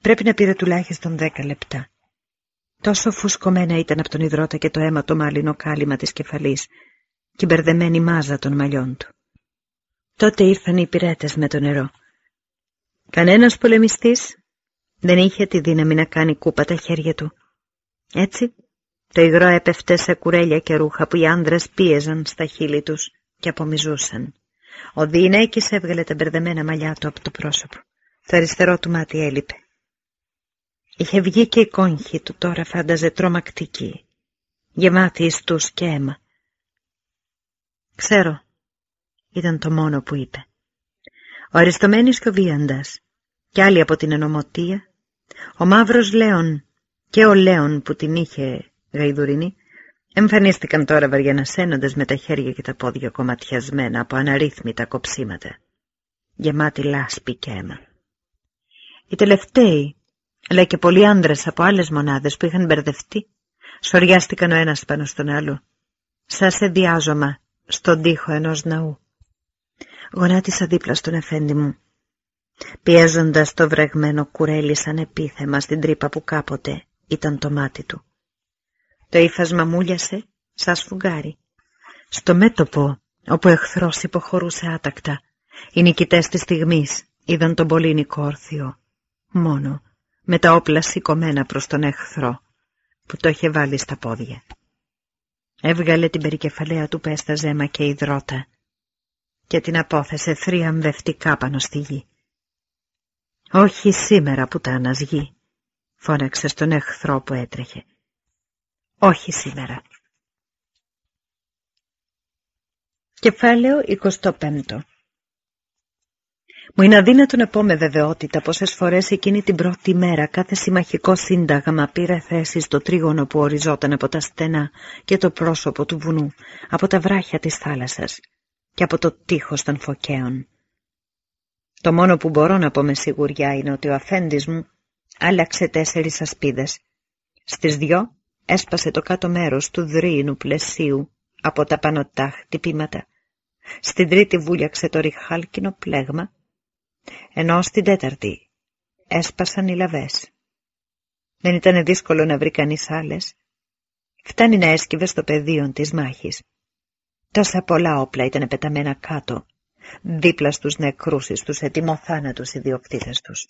Πρέπει να πήρε τουλάχιστον δέκα λεπτά. Τόσο φουσκωμένα ήταν από τον υδρότα και το αίμα το μάλινο κάλυμα της κεφαλής και η μπερδεμένη μάζα των μαλλιών του. Τότε ήρθαν οι πυρέτες με το νερό. Κανένας πολεμιστής δεν είχε τη δύναμη να κάνει κούπα τα χέρια του. Έτσι, το υγρό έπεφτε σε κουρέλια και ρούχα που οι άντρες πίεζαν στα χείλη τους και απομιζούσαν. Ο Διηνέκης έβγαλε τα μπερδεμένα μαλλιά του από το πρόσωπο. Το αριστερό του μάτι έλειπε. Είχε βγει και η κόγχη του τώρα φάνταζε τρομακτική, γεμάτη ιστούς και αίμα. «Ξέρω», ήταν το μόνο που είπε. Ο Αριστομένης και ο Βίαντας, κι άλλοι από την ενωμοτία, ο Μαύρος Λέων και ο Λέων που την είχε γαϊδουρινή, εμφανίστηκαν τώρα βαριανασένοντες με τα χέρια και τα πόδια κομματιασμένα από αναρρύθμιτα κοψίματα, γεμάτη λάσπη και αίμα. Οι τελευταίοι αλλά και πολλοί άνδρες από άλλες μονάδες που είχαν μπερδευτεί, σοριάστηκαν ο ένας πάνω στον άλλο, σαν σε διάζωμα στον τοίχο ενός ναού. Γονάτισα δίπλα στον εφέντη μου, πιέζοντας το βρεγμένο κουρέλι σαν επίθεμα στην τρύπα που κάποτε ήταν το μάτι του. Το ύφασμα μούλιασε σαν σφουγγάρι. Στο μέτωπο, όπου εχθρός υποχωρούσε άτακτα, οι νικητές της στιγμής είδαν τον πολύνικο όρθιο, μόνο με τα όπλα σηκωμένα προς τον εχθρό που το είχε βάλει στα πόδια. Έβγαλε την περικεφαλαία του πέστα ζέμα και υδρότα και την απόθεσε θριαμβευτικά πάνω στη γη. «Όχι σήμερα που τα γη», φώναξε στον εχθρό που έτρεχε. «Όχι σήμερα». Κεφάλαιο 25 μου είναι αδύνατο να πω με βεβαιότητα πόσες φορές εκείνη την πρώτη μέρα κάθε συμμαχικό σύνταγμα πήρε θέση στο τρίγωνο που οριζόταν από τα στενά και το πρόσωπο του βουνού, από τα βράχια της θάλασσας και από το τείχος των φωκαίων. Το μόνο που μπορώ να πω με σιγουριά είναι ότι ο αφέντης μου άλλαξε τέσσερις ασπίδες. Στις δυο έσπασε το κάτω μέρος του δρύινου πλαισίου από τα πανωτά χτυπήματα. Στην τρίτη βούλιαξε το ριχάλκινο πλέγμα ενώ στην τέταρτη έσπασαν οι λαβές. Δεν ήταν δύσκολο να βρει κανείς άλλες. Φτάνει να έσκυβε στο πεδίο της μάχης. Τόσα πολλά όπλα ήταν πεταμένα κάτω, δίπλα στους νεκρούς τους ετοιμοθάνατους ιδιοκτήτες τους.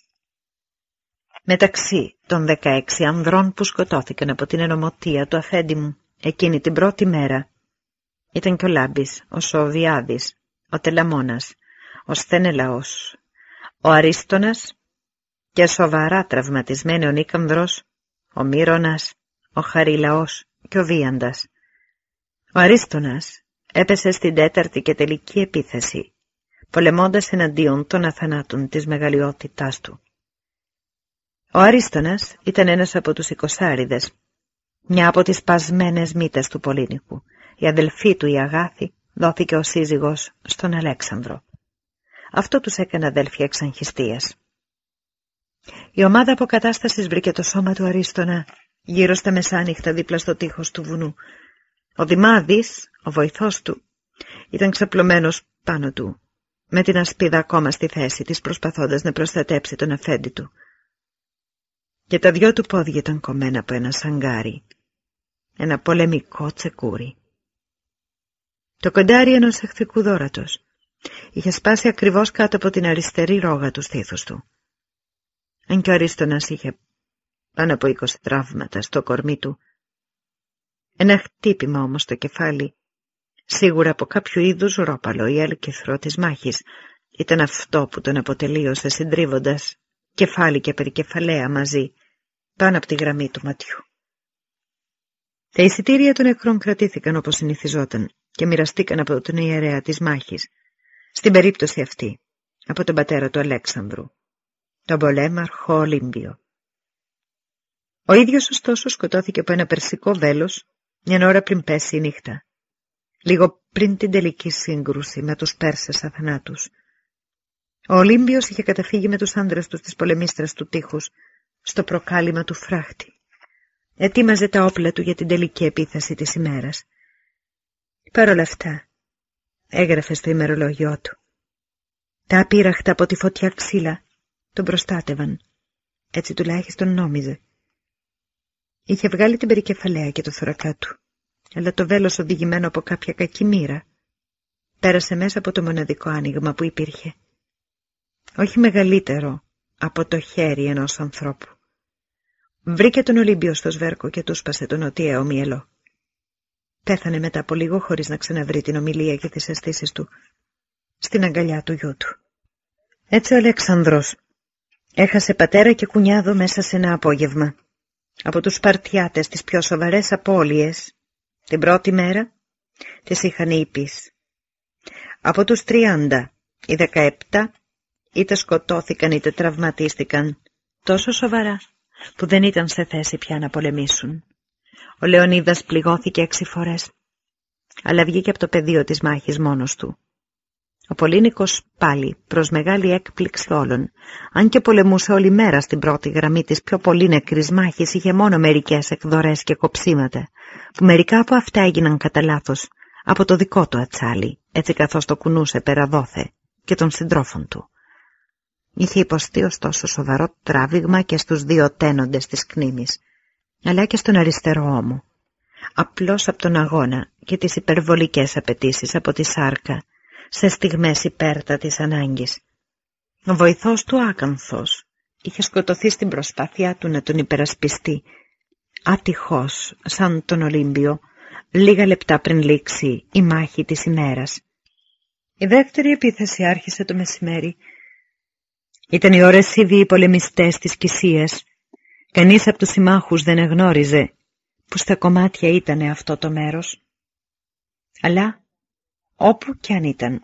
Μεταξύ των δεκαέξι ανδρών που σκοτώθηκαν από την ενωμοτία του αφέντη μου εκείνη την πρώτη μέρα ήταν και ο Λάμπης, ο Σοβιάδης, ο Τελαμόνας, ο Στενελαός, ο Αρίστονας και σοβαρά τραυματισμένοι ο Νίκανδρος, ο Μύρονας, ο Χαριλαός και ο Βίαντας. Ο Αρίστονας έπεσε στην τέταρτη και τελική επίθεση, πολεμώντας εναντίον των αθανάτων της μεγαλειότητάς του. Ο Αρίστονας ήταν ένας από τους εικοσάριδες, μια από τις πασμένες μύτες του Πολύνικου. Η αδελφή του η Αγάθη δόθηκε ο σύζυγος στον Αλέξανδρο. Αυτό τους έκανε αδέλφια εξαγχιστίας. Η ομάδα αποκατάστασης βρήκε το σώμα του Αρίστονα γύρω στα μεσάνυχτα δίπλα στο τείχος του βουνού. Ο Δημάδης, ο βοηθός του, ήταν ξαπλωμένος πάνω του, με την ασπίδα ακόμα στη θέση της προσπαθώντας να προστατέψει τον αφέντη του. Και τα δυο του πόδια ήταν κομμένα από ένα σαγκάρι, ένα πολεμικό τσεκούρι. Το κοντάρι ενός εχθρικού δόρατος είχε σπάσει ακριβώς κάτω από την αριστερή ρόγα του στήθους του. Αν και ο Αρίστονας είχε πάνω από είκοσι τραύματα στο κορμί του, ένα χτύπημα όμως στο κεφάλι, σίγουρα από κάποιο είδους ρόπαλο ή έλκυθρο της μάχης, ήταν αυτό που τον αποτελείωσε συντρίβοντας κεφάλι και περικεφαλαία μαζί πάνω από τη γραμμή του ματιού. Τα εισιτήρια των νεκρών κρατήθηκαν όπως συνηθιζόταν και μοιραστήκαν από τον ιερέα της μάχης, στην περίπτωση αυτή, από τον πατέρα του Αλέξανδρου, τον πολέμαρχο Ολύμπιο. Ο ίδιος ωστόσο σκοτώθηκε από ένα περσικό βέλος μια ώρα πριν πέσει η νύχτα, λίγο πριν την τελική σύγκρουση με τους Πέρσες αθανάτους. Ο Ολύμπιος είχε καταφύγει με τους άντρες τους στις πολεμίστρες του τείχους, στο προκάλημα του φράχτη. Ετοίμαζε τα όπλα του για την τελική επίθεση της ημέρας. Παρ' όλα αυτά, έγραφε στο ημερολόγιό του. Τα απείραχτα από τη φωτιά ξύλα τον προστάτευαν. Έτσι τουλάχιστον νόμιζε. Είχε βγάλει την περικεφαλαία και το θωρακά του, αλλά το βέλος οδηγημένο από κάποια κακή μοίρα πέρασε μέσα από το μοναδικό άνοιγμα που υπήρχε. Όχι μεγαλύτερο από το χέρι ενός ανθρώπου. Βρήκε τον Ολύμπιο στο σβέρκο και του σπάσε τον νοτιαίο μυελό. Πέθανε μετά από λίγο χωρίς να ξαναβρει την ομιλία και τις αισθήσεις του στην αγκαλιά του γιού του. Έτσι ο Αλεξανδρός έχασε πατέρα και κουνιάδο μέσα σε ένα απόγευμα. Από τους Σπαρτιάτες τις πιο σοβαρές απώλειες την πρώτη μέρα τις είχαν οι Από τους 30, οι 17 είτε σκοτώθηκαν είτε τραυματίστηκαν τόσο σοβαρά που δεν ήταν σε θέση πια να πολεμήσουν. Ο Λεωνίδας πληγώθηκε έξι φορές, αλλά βγήκε από το πεδίο της μάχης μόνος του. Ο Πολύνικος πάλι, προς μεγάλη έκπληξη όλων, αν και πολεμούσε όλη μέρα στην πρώτη γραμμή της πιο πολύ νεκρής μάχης, είχε μόνο μερικές εκδορές και κοψίματα, που μερικά από αυτά έγιναν κατά λάθος από το δικό του ατσάλι, έτσι καθώς το κουνούσε πέρα δόθε και των συντρόφων του. Είχε υποστεί ωστόσο σοβαρό τράβηγμα και στους δύο τένοντες της κνήμης, αλλά και στον αριστερό ώμο. Απλώς από τον αγώνα και τις υπερβολικές απαιτήσεις από τη σάρκα, σε στιγμές υπέρτα της ανάγκης. Ο βοηθός του Άκανθος είχε σκοτωθεί στην προσπάθειά του να τον υπερασπιστεί, άτυχος σαν τον Ολύμπιο, λίγα λεπτά πριν λήξει η μάχη της ημέρας. Η δεύτερη επίθεση άρχισε το μεσημέρι. Ήταν οι ώρες ήδη οι πολεμιστές της Κυσίας. Κανείς από τους συμμάχους δεν εγνώριζε που στα κομμάτια ήταν αυτό το μέρος. Αλλά όπου κι αν ήταν.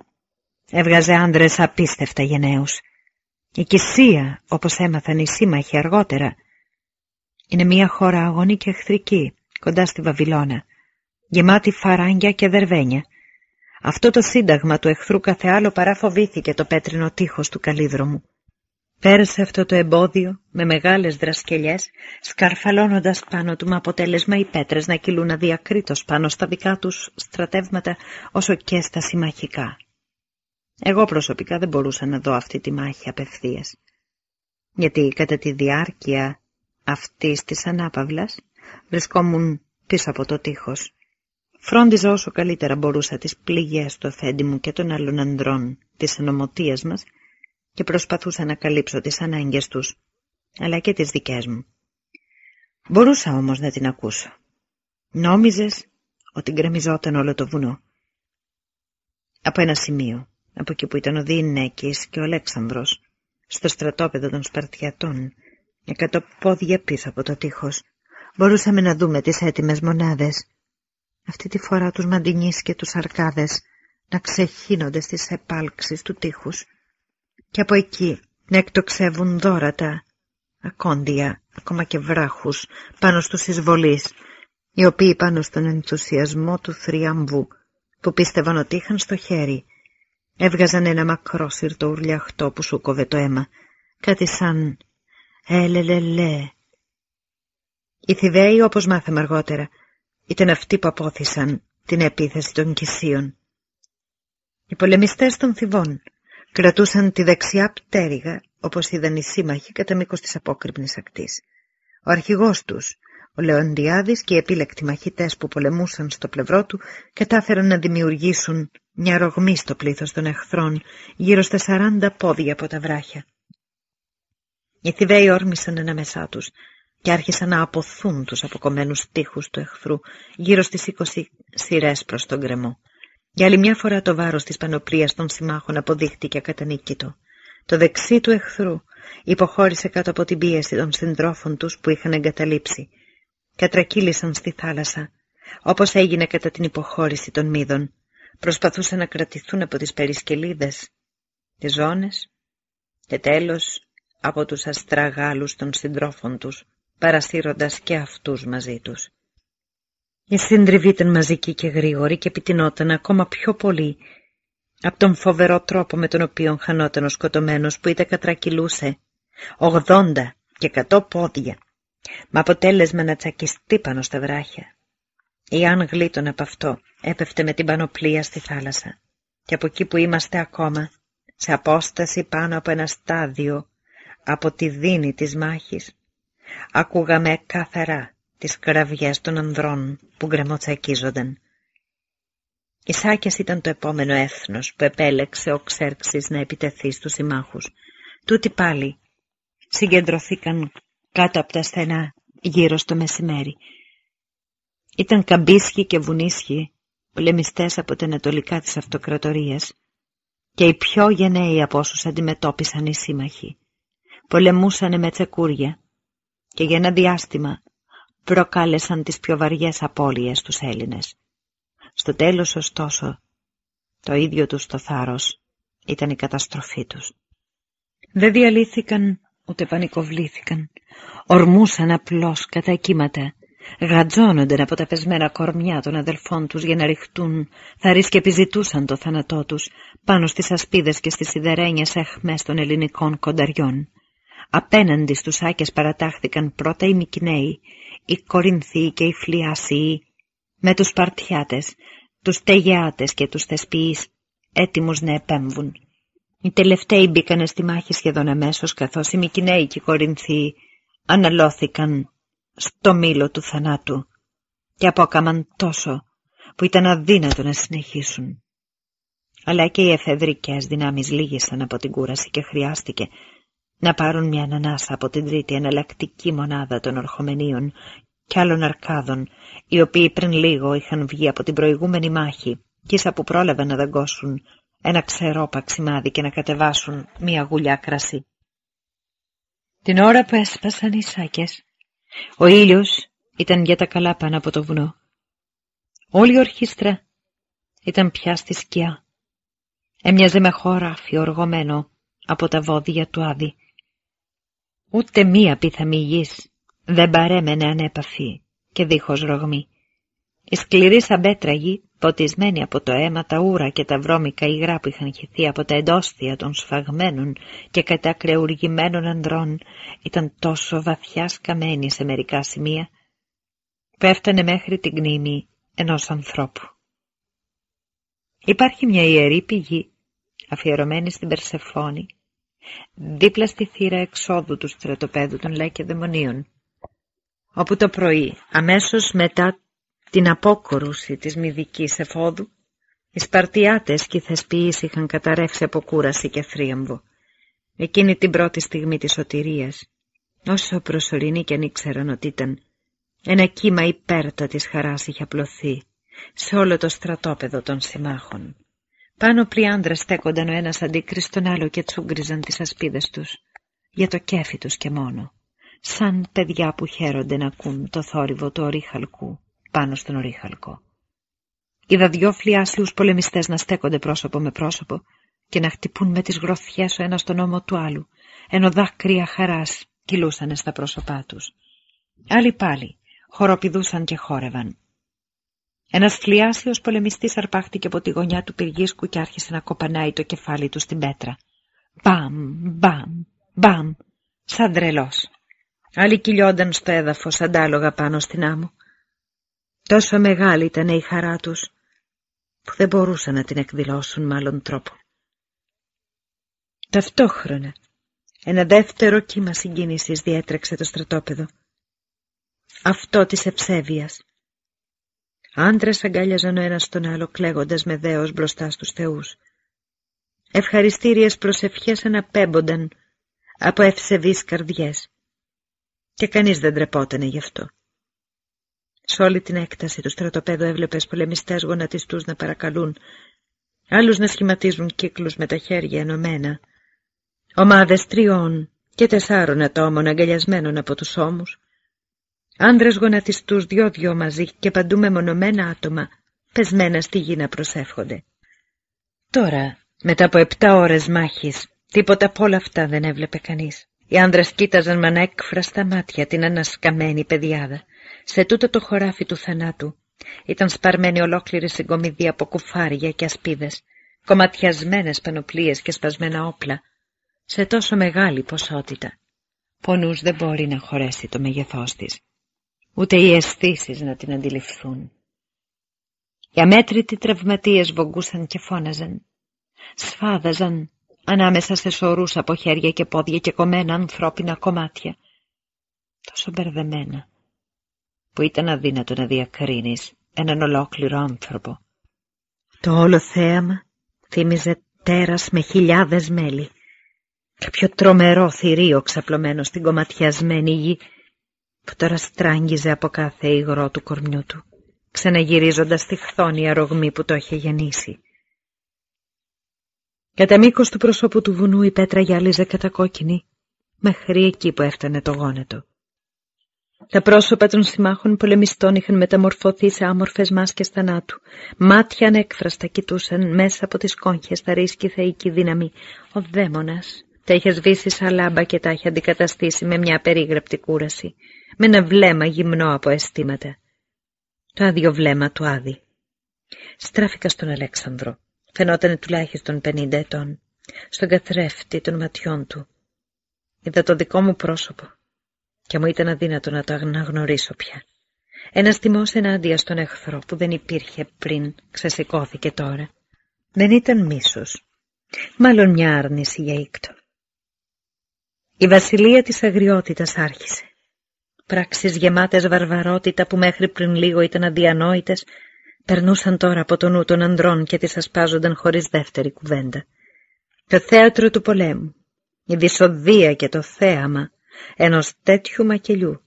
Έβγαζε άντρες απίστευτα γενναίους. Η Κυσία, όπως έμαθαν οι σύμμαχοι αργότερα, είναι μια χώρα αγωνή και εχθρική, κοντά στη Βαβυλώνα, γεμάτη φαράγγια και δερβένια. Αυτό το σύνταγμα του εχθρού κάθε άλλο παρά φοβήθηκε το πέτρινο τείχος του καλύδρομου. Πέρασε αυτό το εμπόδιο με μεγάλες δρασκελιές, σκαρφαλώνοντας πάνω του με αποτέλεσμα οι πέτρες να κυλούν αδιακρίτως πάνω στα δικά τους στρατεύματα όσο και στα συμμαχικά. Εγώ προσωπικά δεν μπορούσα να δω αυτή τη μάχη απευθείας, γιατί κατά τη διάρκεια αυτής της ανάπαυλας βρισκόμουν πίσω από το τείχος. Φρόντιζα όσο καλύτερα μπορούσα τις πληγές του αφέντη μου και των άλλων ανδρών της ενωμοτίας μας και προσπαθούσα να καλύψω τις ανάγκες τους, αλλά και τις δικές μου. Μπορούσα όμως να την ακούσω. Νόμιζες ότι γκρεμιζόταν όλο το βουνό. Από ένα σημείο, από εκεί που ήταν ο Διηνέκης και ο Αλέξανδρος, στο στρατόπεδο των Σπαρτιατών, εκατό πόδια πίσω από το τείχος, μπορούσαμε να δούμε τις έτοιμες μονάδες. Αυτή τη φορά τους μαντινείς και τους αρκάδες να ξεχύνονται στις επάλξεις του τείχους και από εκεί να εκτοξεύουν δόρατα, ακόντια, ακόμα και βράχους πάνω στους εισβολείς, οι οποίοι πάνω στον ενθουσιασμό του θριάμβου που πίστευαν ότι είχαν στο χέρι, έβγαζαν ένα μακρό σύρτο ουρλιαχτό που σου κόβε το αίμα, κάτι σαν Ελελελέ. Οι Θηβαίοι, όπως μάθαμε αργότερα, ήταν αυτοί που απόθυσαν την επίθεση των Κυσίων. Οι πολεμιστές των Θηβών κρατούσαν τη δεξιά πτέρυγα, όπως είδαν οι σύμμαχοι κατά μήκος της απόκρυπνης ακτής. Ο αρχηγός τους, ο Λεοντιάδης και οι επίλεκτοι μαχητές που πολεμούσαν στο πλευρό του κατάφεραν να δημιουργήσουν μια ρογμή στο πλήθος των εχθρών γύρω στα σαράντα πόδια από τα βράχια. Οι Θηβαίοι όρμησαν ανάμεσά τους και άρχισαν να αποθούν τους αποκομμένους τείχους του εχθρού γύρω στις είκοσι σειρές προς τον γκρεμό. Για άλλη μια φορά το βάρος της πανοπλίας των συμμάχων αποδείχτηκε ακατανίκητο. Το δεξί του εχθρού υποχώρησε κάτω από την πίεση των συντρόφων τους που είχαν εγκαταλείψει. Κατρακύλησαν στη θάλασσα, όπως έγινε κατά την υποχώρηση των μύδων. Προσπαθούσαν να κρατηθούν από τις περισκελίδες, τις ζώνες και τέλος από τους αστραγάλους των συντρόφων τους, παρασύροντας και αυτούς μαζί τους. Η σύντριβη ήταν μαζική και γρήγορη και επιτυνόταν ακόμα πιο πολύ από τον φοβερό τρόπο με τον οποίο χανόταν ο σκοτωμένος που είτε κατρακυλούσε ογδόντα και εκατό πόδια, με αποτέλεσμα να τσακιστεί πάνω στα βράχια. Ή αν γλίτων από αυτό, έπεφτε με την πανοπλία στη θάλασσα. Και από εκεί που είμαστε ακόμα, σε απόσταση πάνω από ένα στάδιο από τη δίνη της μάχης, ακούγαμε καθαρά τις κραυγές των ανδρών που γκρεμοτσακίζονταν. Οι Σάκες ήταν το επόμενο έθνος που επέλεξε ο Ξέρξης να επιτεθεί στους συμμάχους. Τούτοι πάλι συγκεντρωθήκαν κάτω από τα στενά γύρω στο μεσημέρι. Ήταν καμπίσχοι και βουνίσχοι, πολεμιστές από τα ανατολικά της αυτοκρατορίας και οι πιο γενναίοι από όσους αντιμετώπισαν οι σύμμαχοι. Πολεμούσανε με τσεκούρια και για ένα διάστημα προκάλεσαν τις πιο βαριές απώλειες τους Έλληνες. Στο τέλος ωστόσο το ίδιο τους το θάρρος ήταν η καταστροφή τους. Δεν διαλύθηκαν ούτε πανικοβλήθηκαν. Ορμούσαν απλώς κατά κύματα. Γατζώνονταν από τα πεσμένα κορμιά των αδελφών τους για να ρηχτούν. Θα και επιζητούσαν το θάνατό τους πάνω στις ασπίδες και στις σιδερένιες εχμές των ελληνικών κονταριών. Απέναντι στους άκες παρατάχθηκαν πρώτα οι Μικυναίοι, οι Κορινθοί και οι Φλιάσιοι, με τους Σπαρτιάτες, τους Τεγιάτες και τους Θεσποιείς, έτοιμους να επέμβουν. Οι τελευταίοι μπήκανε στη μάχη σχεδόν αμέσως, καθώς οι Μικυναίοι και οι Κορινθοί αναλώθηκαν στο μήλο του θανάτου και απόκαμαν τόσο που ήταν αδύνατο να συνεχίσουν. Αλλά και οι εφεδρικές δυνάμεις λύγησαν από την κούραση και χρειάστηκε να πάρουν μια ανανάσα από την τρίτη εναλλακτική μονάδα των ορχομενίων και άλλων αρκάδων, οι οποίοι πριν λίγο είχαν βγει από την προηγούμενη μάχη και ίσα που πρόλαβαν να δαγκώσουν ένα ξερό παξιμάδι και να κατεβάσουν μία γουλιά κρασί. Την ώρα που έσπασαν οι σάκες, ο ήλιος ήταν για τα καλά πάνω από το βουνό. Όλη η ορχήστρα ήταν πια στη σκιά. Έμοιαζε με χωράφι οργωμένο από τα βόδια του Άδη. Ούτε μία πίθαμη γης δεν παρέμενε ανέπαφη και δίχως ρογμή. Η σκληρή σαν πέτρα γη, ποτισμένη από το αίμα, τα ούρα και τα βρώμικα υγρά που είχαν χυθεί από τα εντόστια των σφαγμένων και κατακρεουργημένων ανδρών, ήταν τόσο βαθιά σκαμμένη σε μερικά σημεία, που έφτανε μέχρι την κνήμη ενός ανθρώπου. Υπάρχει μια ιερή πηγή, αφιερωμένη στην Περσεφόνη, δίπλα στη θύρα εξόδου του στρατοπέδου των Δαιμονίων, όπου το πρωί, αμέσως μετά την απόκορουση της μυδικής εφόδου, οι Σπαρτιάτες και οι Θεσποιείς είχαν καταρρεύσει από κούραση και θρίαμβο. Εκείνη την πρώτη στιγμή της σωτηρίας, όσο προσωρινή κι αν ήξεραν ότι ήταν, ένα κύμα υπέρτα της χαράς είχε απλωθεί σε όλο το στρατόπεδο των συμμάχων. Πάνω πλοιάντρες στέκονταν ο ένας αντίκριστον τον άλλο και τσούγκριζαν τις ασπίδες τους, για το κέφι τους και μόνο, σαν παιδιά που χαίρονται να ακούν το θόρυβο του ορίχαλκου πάνω στον ορίχαλκο. Είδα δυο φλιάσιους πολεμιστές να στέκονται πρόσωπο με πρόσωπο και να χτυπούν με τις γροθιές ο ένας τον ώμο του άλλου, ενώ δάκρυα χαράς κυλούσαν στα πρόσωπά τους. Άλλοι πάλι χοροπηδούσαν και χόρευαν. Ένας φλιάσιος πολεμιστής αρπάχτηκε από τη γωνιά του πυργίσκου και άρχισε να κοπανάει το κεφάλι του στην πέτρα. Μπαμ, μπαμ, μπαμ, σαν τρελός. Άλλοι κυλιόνταν στο έδαφος αντάλογα πάνω στην άμμο. Τόσο μεγάλη ήταν η χαρά τους, που δεν μπορούσαν να την εκδηλώσουν με άλλον τρόπο. Ταυτόχρονα, ένα δεύτερο κύμα συγκίνησης διέτρεξε το στρατόπεδο. Αυτό της ευσέβειας. Άντρες αγκάλιαζαν ο ένας τον άλλο κλαίγοντας με δέος μπροστά στους θεούς. Ευχαριστήριες προσευχές αναπέμπονταν από ευσεβείς καρδιές. Και κανείς δεν τρεπότανε γι' αυτό. Σε όλη την έκταση του στρατοπέδου έβλεπες πολεμιστές γονατιστούς να παρακαλούν, άλλους να σχηματίζουν κύκλους με τα χέρια ενωμένα, ομάδες τριών και τεσσάρων ατόμων αγκαλιασμένων από τους ώμους, άνδρες γονατιστούς δυο-δυο μαζί και παντού μεμονωμένα άτομα, πεσμένα στη γη να προσεύχονται. Τώρα, μετά από επτά ώρες μάχης, τίποτα από όλα αυτά δεν έβλεπε κανείς. Οι άνδρες κοίταζαν με ανέκφραστα μάτια την ανασκαμένη παιδιάδα. Σε τούτο το χωράφι του θανάτου ήταν σπαρμένη ολόκληρη συγκομιδή από κουφάρια και ασπίδες, κομματιασμένες πανοπλίες και σπασμένα όπλα, σε τόσο μεγάλη ποσότητα. Πονούς δεν μπορεί να χωρέσει το μεγεθός της, ούτε οι αισθήσεις να την αντιληφθούν. Οι αμέτρητοι τραυματίες βογκούσαν και φώναζαν, σφάδαζαν ανάμεσα σε σωρούς από χέρια και πόδια και κομμένα ανθρώπινα κομμάτια, τόσο μπερδεμένα, που ήταν αδύνατο να διακρίνεις έναν ολόκληρο άνθρωπο. Το όλο θέαμα θύμιζε τέρας με χιλιάδες μέλη, κάποιο τρομερό θηρίο ξαπλωμένο στην κομματιασμένη γη, που τώρα στράγγιζε από κάθε υγρό του κορμιού του, ξαναγυρίζοντας τη χθόνια ρογμή που το είχε γεννήσει. Κατά μήκος του προσώπου του βουνού η πέτρα γυάλιζε κατακόκκινη, μέχρι εκεί που έφτανε το γόνετο. Τα πρόσωπα των συμμάχων πολεμιστών είχαν μεταμορφωθεί σε άμορφες μάσκες θανάτου. Μάτια ανέκφραστα κοιτούσαν μέσα από τις κόγχες τα ρίσκη θεϊκή δύναμη. Ο δαίμονας τα είχες σβήσει σαν λάμπα και τα είχε αντικαταστήσει με μια περίγραπτη κούραση, με ένα βλέμμα γυμνό από αισθήματα. Το άδειο βλέμμα του Άδη. Στράφηκα στον Αλέξανδρο. Φαινόταν τουλάχιστον πενήντα ετών. Στον καθρέφτη των ματιών του. Είδα το δικό μου πρόσωπο και μου ήταν αδύνατο να το αναγνωρίσω πια. Ένας τιμό ενάντια στον εχθρό που δεν υπήρχε πριν ξεσηκώθηκε τώρα. Δεν ήταν μίσος, μάλλον μια άρνηση για ήκτο. Η βασιλεία της αγριότητας άρχισε. Πράξεις γεμάτες βαρβαρότητα που μέχρι πριν λίγο ήταν αδιανόητες περνούσαν τώρα από το νου των ανδρών και τις ασπάζονταν χωρίς δεύτερη κουβέντα. Το θέατρο του πολέμου, η δυσοδεία και το θέαμα ενός τέτοιου μακελιού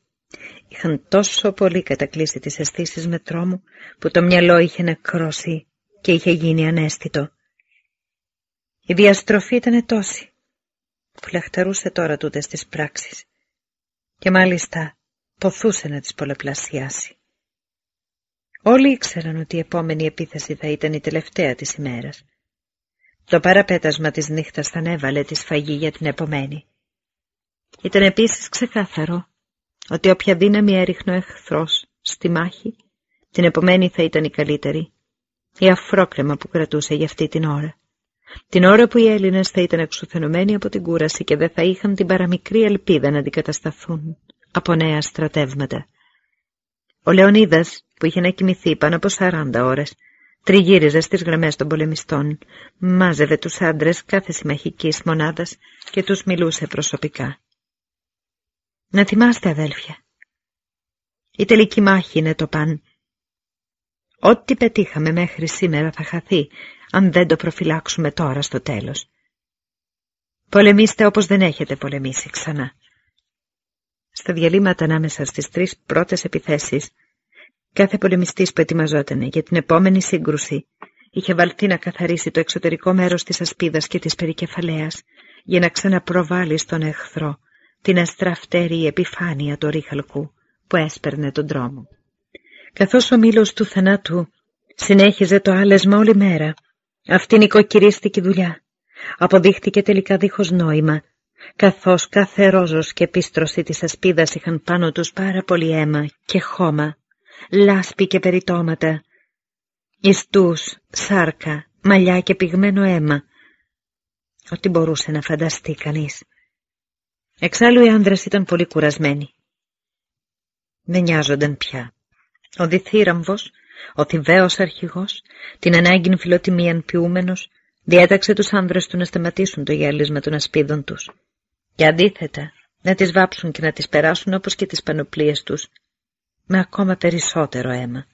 είχαν τόσο πολύ κατακλείσει τις αισθήσεις με τρόμο που το μυαλό είχε νεκρώσει και είχε γίνει ανέστητο. Η διαστροφή ήταν τόση που λαχταρούσε τώρα τούτες στις πράξεις και μάλιστα ποθούσε να τις πολλαπλασιάσει. Όλοι ήξεραν ότι η επόμενη επίθεση θα ήταν η τελευταία της ημέρας. Το παραπέτασμα της νύχτας θα έβαλε τη σφαγή για την επομένη. Ήταν επίσης ξεκάθαρο ότι όποια δύναμη έριχνε ο εχθρός στη μάχη, την επομένη θα ήταν η καλύτερη, η αφρόκρεμα που κρατούσε για αυτή την ώρα. Την ώρα που οι Έλληνες θα ήταν εξουθενωμένοι από την κούραση και δεν θα είχαν την παραμικρή ελπίδα να αντικατασταθούν από νέα στρατεύματα. Ο Λεωνίδας, που είχε να κοιμηθεί πάνω από σαράντα ώρες, τριγύριζε στις γραμμές των πολεμιστών, μάζευε τους άντρες κάθε συμμαχικής μονάδας και τους μιλούσε προσωπικά. Να θυμάστε αδέλφια. Η τελική μάχη είναι το παν. Ό,τι πετύχαμε μέχρι σήμερα θα χαθεί, αν δεν το προφυλάξουμε τώρα στο τέλος. Πολεμήστε όπως δεν έχετε πολεμήσει ξανά. Στα διαλύματα ανάμεσα στις τρεις πρώτες επιθέσεις, κάθε πολεμιστής που ετοιμαζόταν για την επόμενη σύγκρουση είχε βαλθεί να καθαρίσει το εξωτερικό μέρος της ασπίδας και της περικεφαλαίας για να ξαναπροβάλλει στον εχθρό την αστραφτερή επιφάνεια του ρίχαλκου που έσπερνε τον δρόμο. Καθώς ο μήλος του θανάτου συνέχιζε το άλεσμα όλη μέρα, αυτή νοικοκυρίστηκε δουλειά. Αποδείχτηκε τελικά δίχως νόημα, καθώς κάθε ρόζος και επίστρωση της ασπίδας είχαν πάνω τους πάρα πολύ αίμα και χώμα, λάσπη και περιτώματα, ιστούς, σάρκα, μαλλιά και πυγμένο αίμα, ό,τι μπορούσε να φανταστεί κανείς. Εξάλλου οι άνδρες ήταν πολύ κουρασμένοι Δεν νοιάζονταν πια. Ο διθύραμβος, ο θηβαίος αρχηγός, την ανάγκη φιλοτιμίαν ποιούμενος, διέταξε τους άνδρες του να σταματήσουν το γυάλισμα των ασπίδων τους. Και αντίθετα, να τις βάψουν και να τις περάσουν όπως και τις πανοπλίες τους, με ακόμα περισσότερο αίμα.